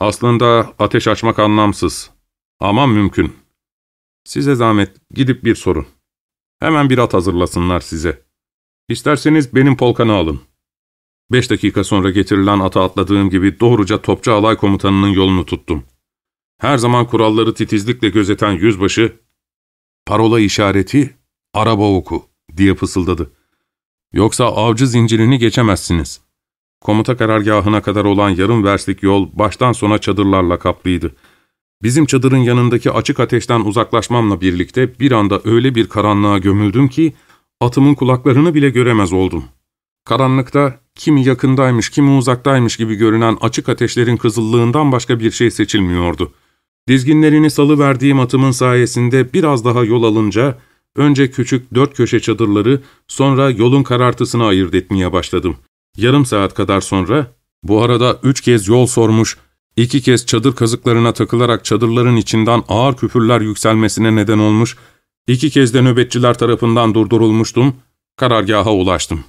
''Aslında ateş açmak anlamsız ama mümkün. Size zahmet gidip bir sorun. Hemen bir at hazırlasınlar size. İsterseniz benim polkanı alın.'' Beş dakika sonra getirilen ata atladığım gibi doğruca topçu alay komutanının yolunu tuttum. Her zaman kuralları titizlikle gözeten yüzbaşı, ''Parola işareti, araba oku.'' diye fısıldadı. ''Yoksa avcı zincirini geçemezsiniz.'' Komuta karargahına kadar olan yarım verslik yol baştan sona çadırlarla kaplıydı. Bizim çadırın yanındaki açık ateşten uzaklaşmamla birlikte bir anda öyle bir karanlığa gömüldüm ki atımın kulaklarını bile göremez oldum. Karanlıkta kimi yakındaymış kimi uzaktaymış gibi görünen açık ateşlerin kızıllığından başka bir şey seçilmiyordu. Dizginlerini salıverdiğim atımın sayesinde biraz daha yol alınca önce küçük dört köşe çadırları sonra yolun karartısını ayırt etmeye başladım. Yarım saat kadar sonra, bu arada üç kez yol sormuş, iki kez çadır kazıklarına takılarak çadırların içinden ağır küfürler yükselmesine neden olmuş, iki kez de nöbetçiler tarafından durdurulmuştum, karargaha ulaştım.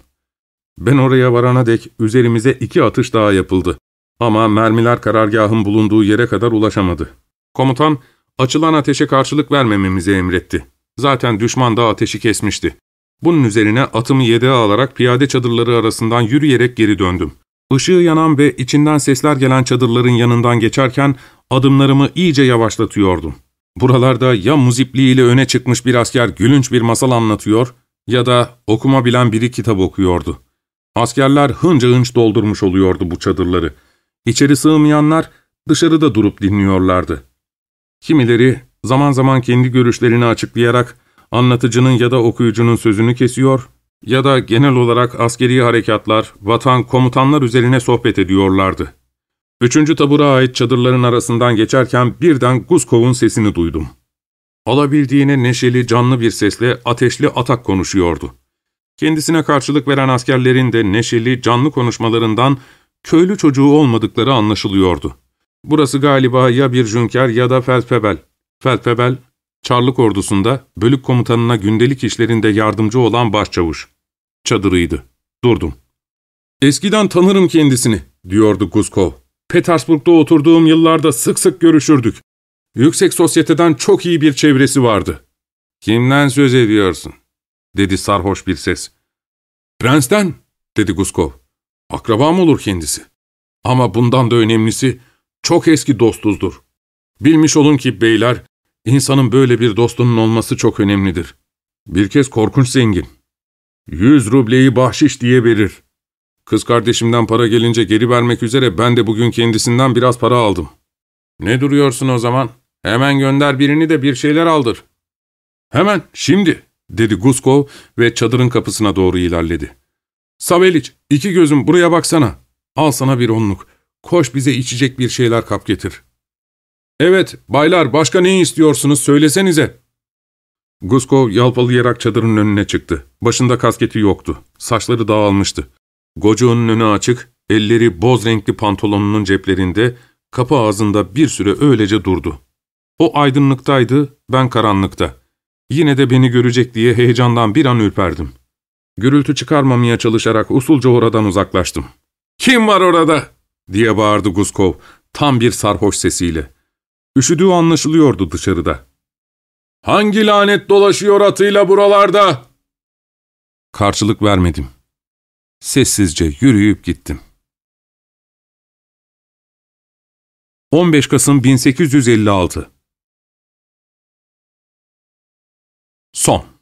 Ben oraya varana dek üzerimize iki atış daha yapıldı. Ama mermiler karargahın bulunduğu yere kadar ulaşamadı. Komutan, açılan ateşe karşılık vermememizi emretti. Zaten düşman da ateşi kesmişti. Bunun üzerine atımı yedeğe alarak piyade çadırları arasından yürüyerek geri döndüm. Işığı yanan ve içinden sesler gelen çadırların yanından geçerken adımlarımı iyice yavaşlatıyordum. Buralarda ya muzipliğiyle öne çıkmış bir asker gülünç bir masal anlatıyor ya da okuma bilen biri kitap okuyordu. Askerler hınca hınç doldurmuş oluyordu bu çadırları. İçeri sığmayanlar dışarıda durup dinliyorlardı. Kimileri zaman zaman kendi görüşlerini açıklayarak anlatıcının ya da okuyucunun sözünü kesiyor ya da genel olarak askeri harekatlar, vatan, komutanlar üzerine sohbet ediyorlardı. Üçüncü tabura ait çadırların arasından geçerken birden Guskov'un sesini duydum. Alabildiğine neşeli, canlı bir sesle ateşli atak konuşuyordu. Kendisine karşılık veren askerlerin de neşeli, canlı konuşmalarından köylü çocuğu olmadıkları anlaşılıyordu. Burası galiba ya bir jünker ya da felfebel. Felfebel, Çarlık ordusunda bölük komutanına gündelik işlerinde yardımcı olan başçavuş. Çadırıydı. Durdum. ''Eskiden tanırım kendisini.'' diyordu Guskov. ''Petersburg'da oturduğum yıllarda sık sık görüşürdük. Yüksek sosyeteden çok iyi bir çevresi vardı.'' ''Kimden söz ediyorsun?'' dedi sarhoş bir ses. ''Prens'ten'' dedi Guskov. ''Akrabam olur kendisi. Ama bundan da önemlisi çok eski dostuzdur. Bilmiş olun ki beyler, İnsanın böyle bir dostunun olması çok önemlidir. Bir kez korkunç zengin. Yüz rubleyi bahşiş diye verir. Kız kardeşimden para gelince geri vermek üzere ben de bugün kendisinden biraz para aldım. Ne duruyorsun o zaman? Hemen gönder birini de bir şeyler aldır. Hemen, şimdi, dedi Guskov ve çadırın kapısına doğru ilerledi. Saveliç, iki gözüm buraya baksana. Al sana bir onluk. Koş bize içecek bir şeyler kap getir. ''Evet, baylar başka ne istiyorsunuz söylesenize.'' Guskov yalpalayarak çadırın önüne çıktı. Başında kasketi yoktu. Saçları dağılmıştı. Gocuğunun önü açık, elleri boz renkli pantolonunun ceplerinde, kapı ağzında bir süre öylece durdu. O aydınlıktaydı, ben karanlıkta. Yine de beni görecek diye heyecandan bir an ürperdim. Gürültü çıkarmamaya çalışarak usulca oradan uzaklaştım. ''Kim var orada?'' diye bağırdı Guskov, tam bir sarhoş sesiyle. Üşüdüğü anlaşılıyordu dışarıda. ''Hangi lanet dolaşıyor atıyla buralarda?'' Karşılık vermedim. Sessizce yürüyüp gittim. 15 Kasım 1856 Son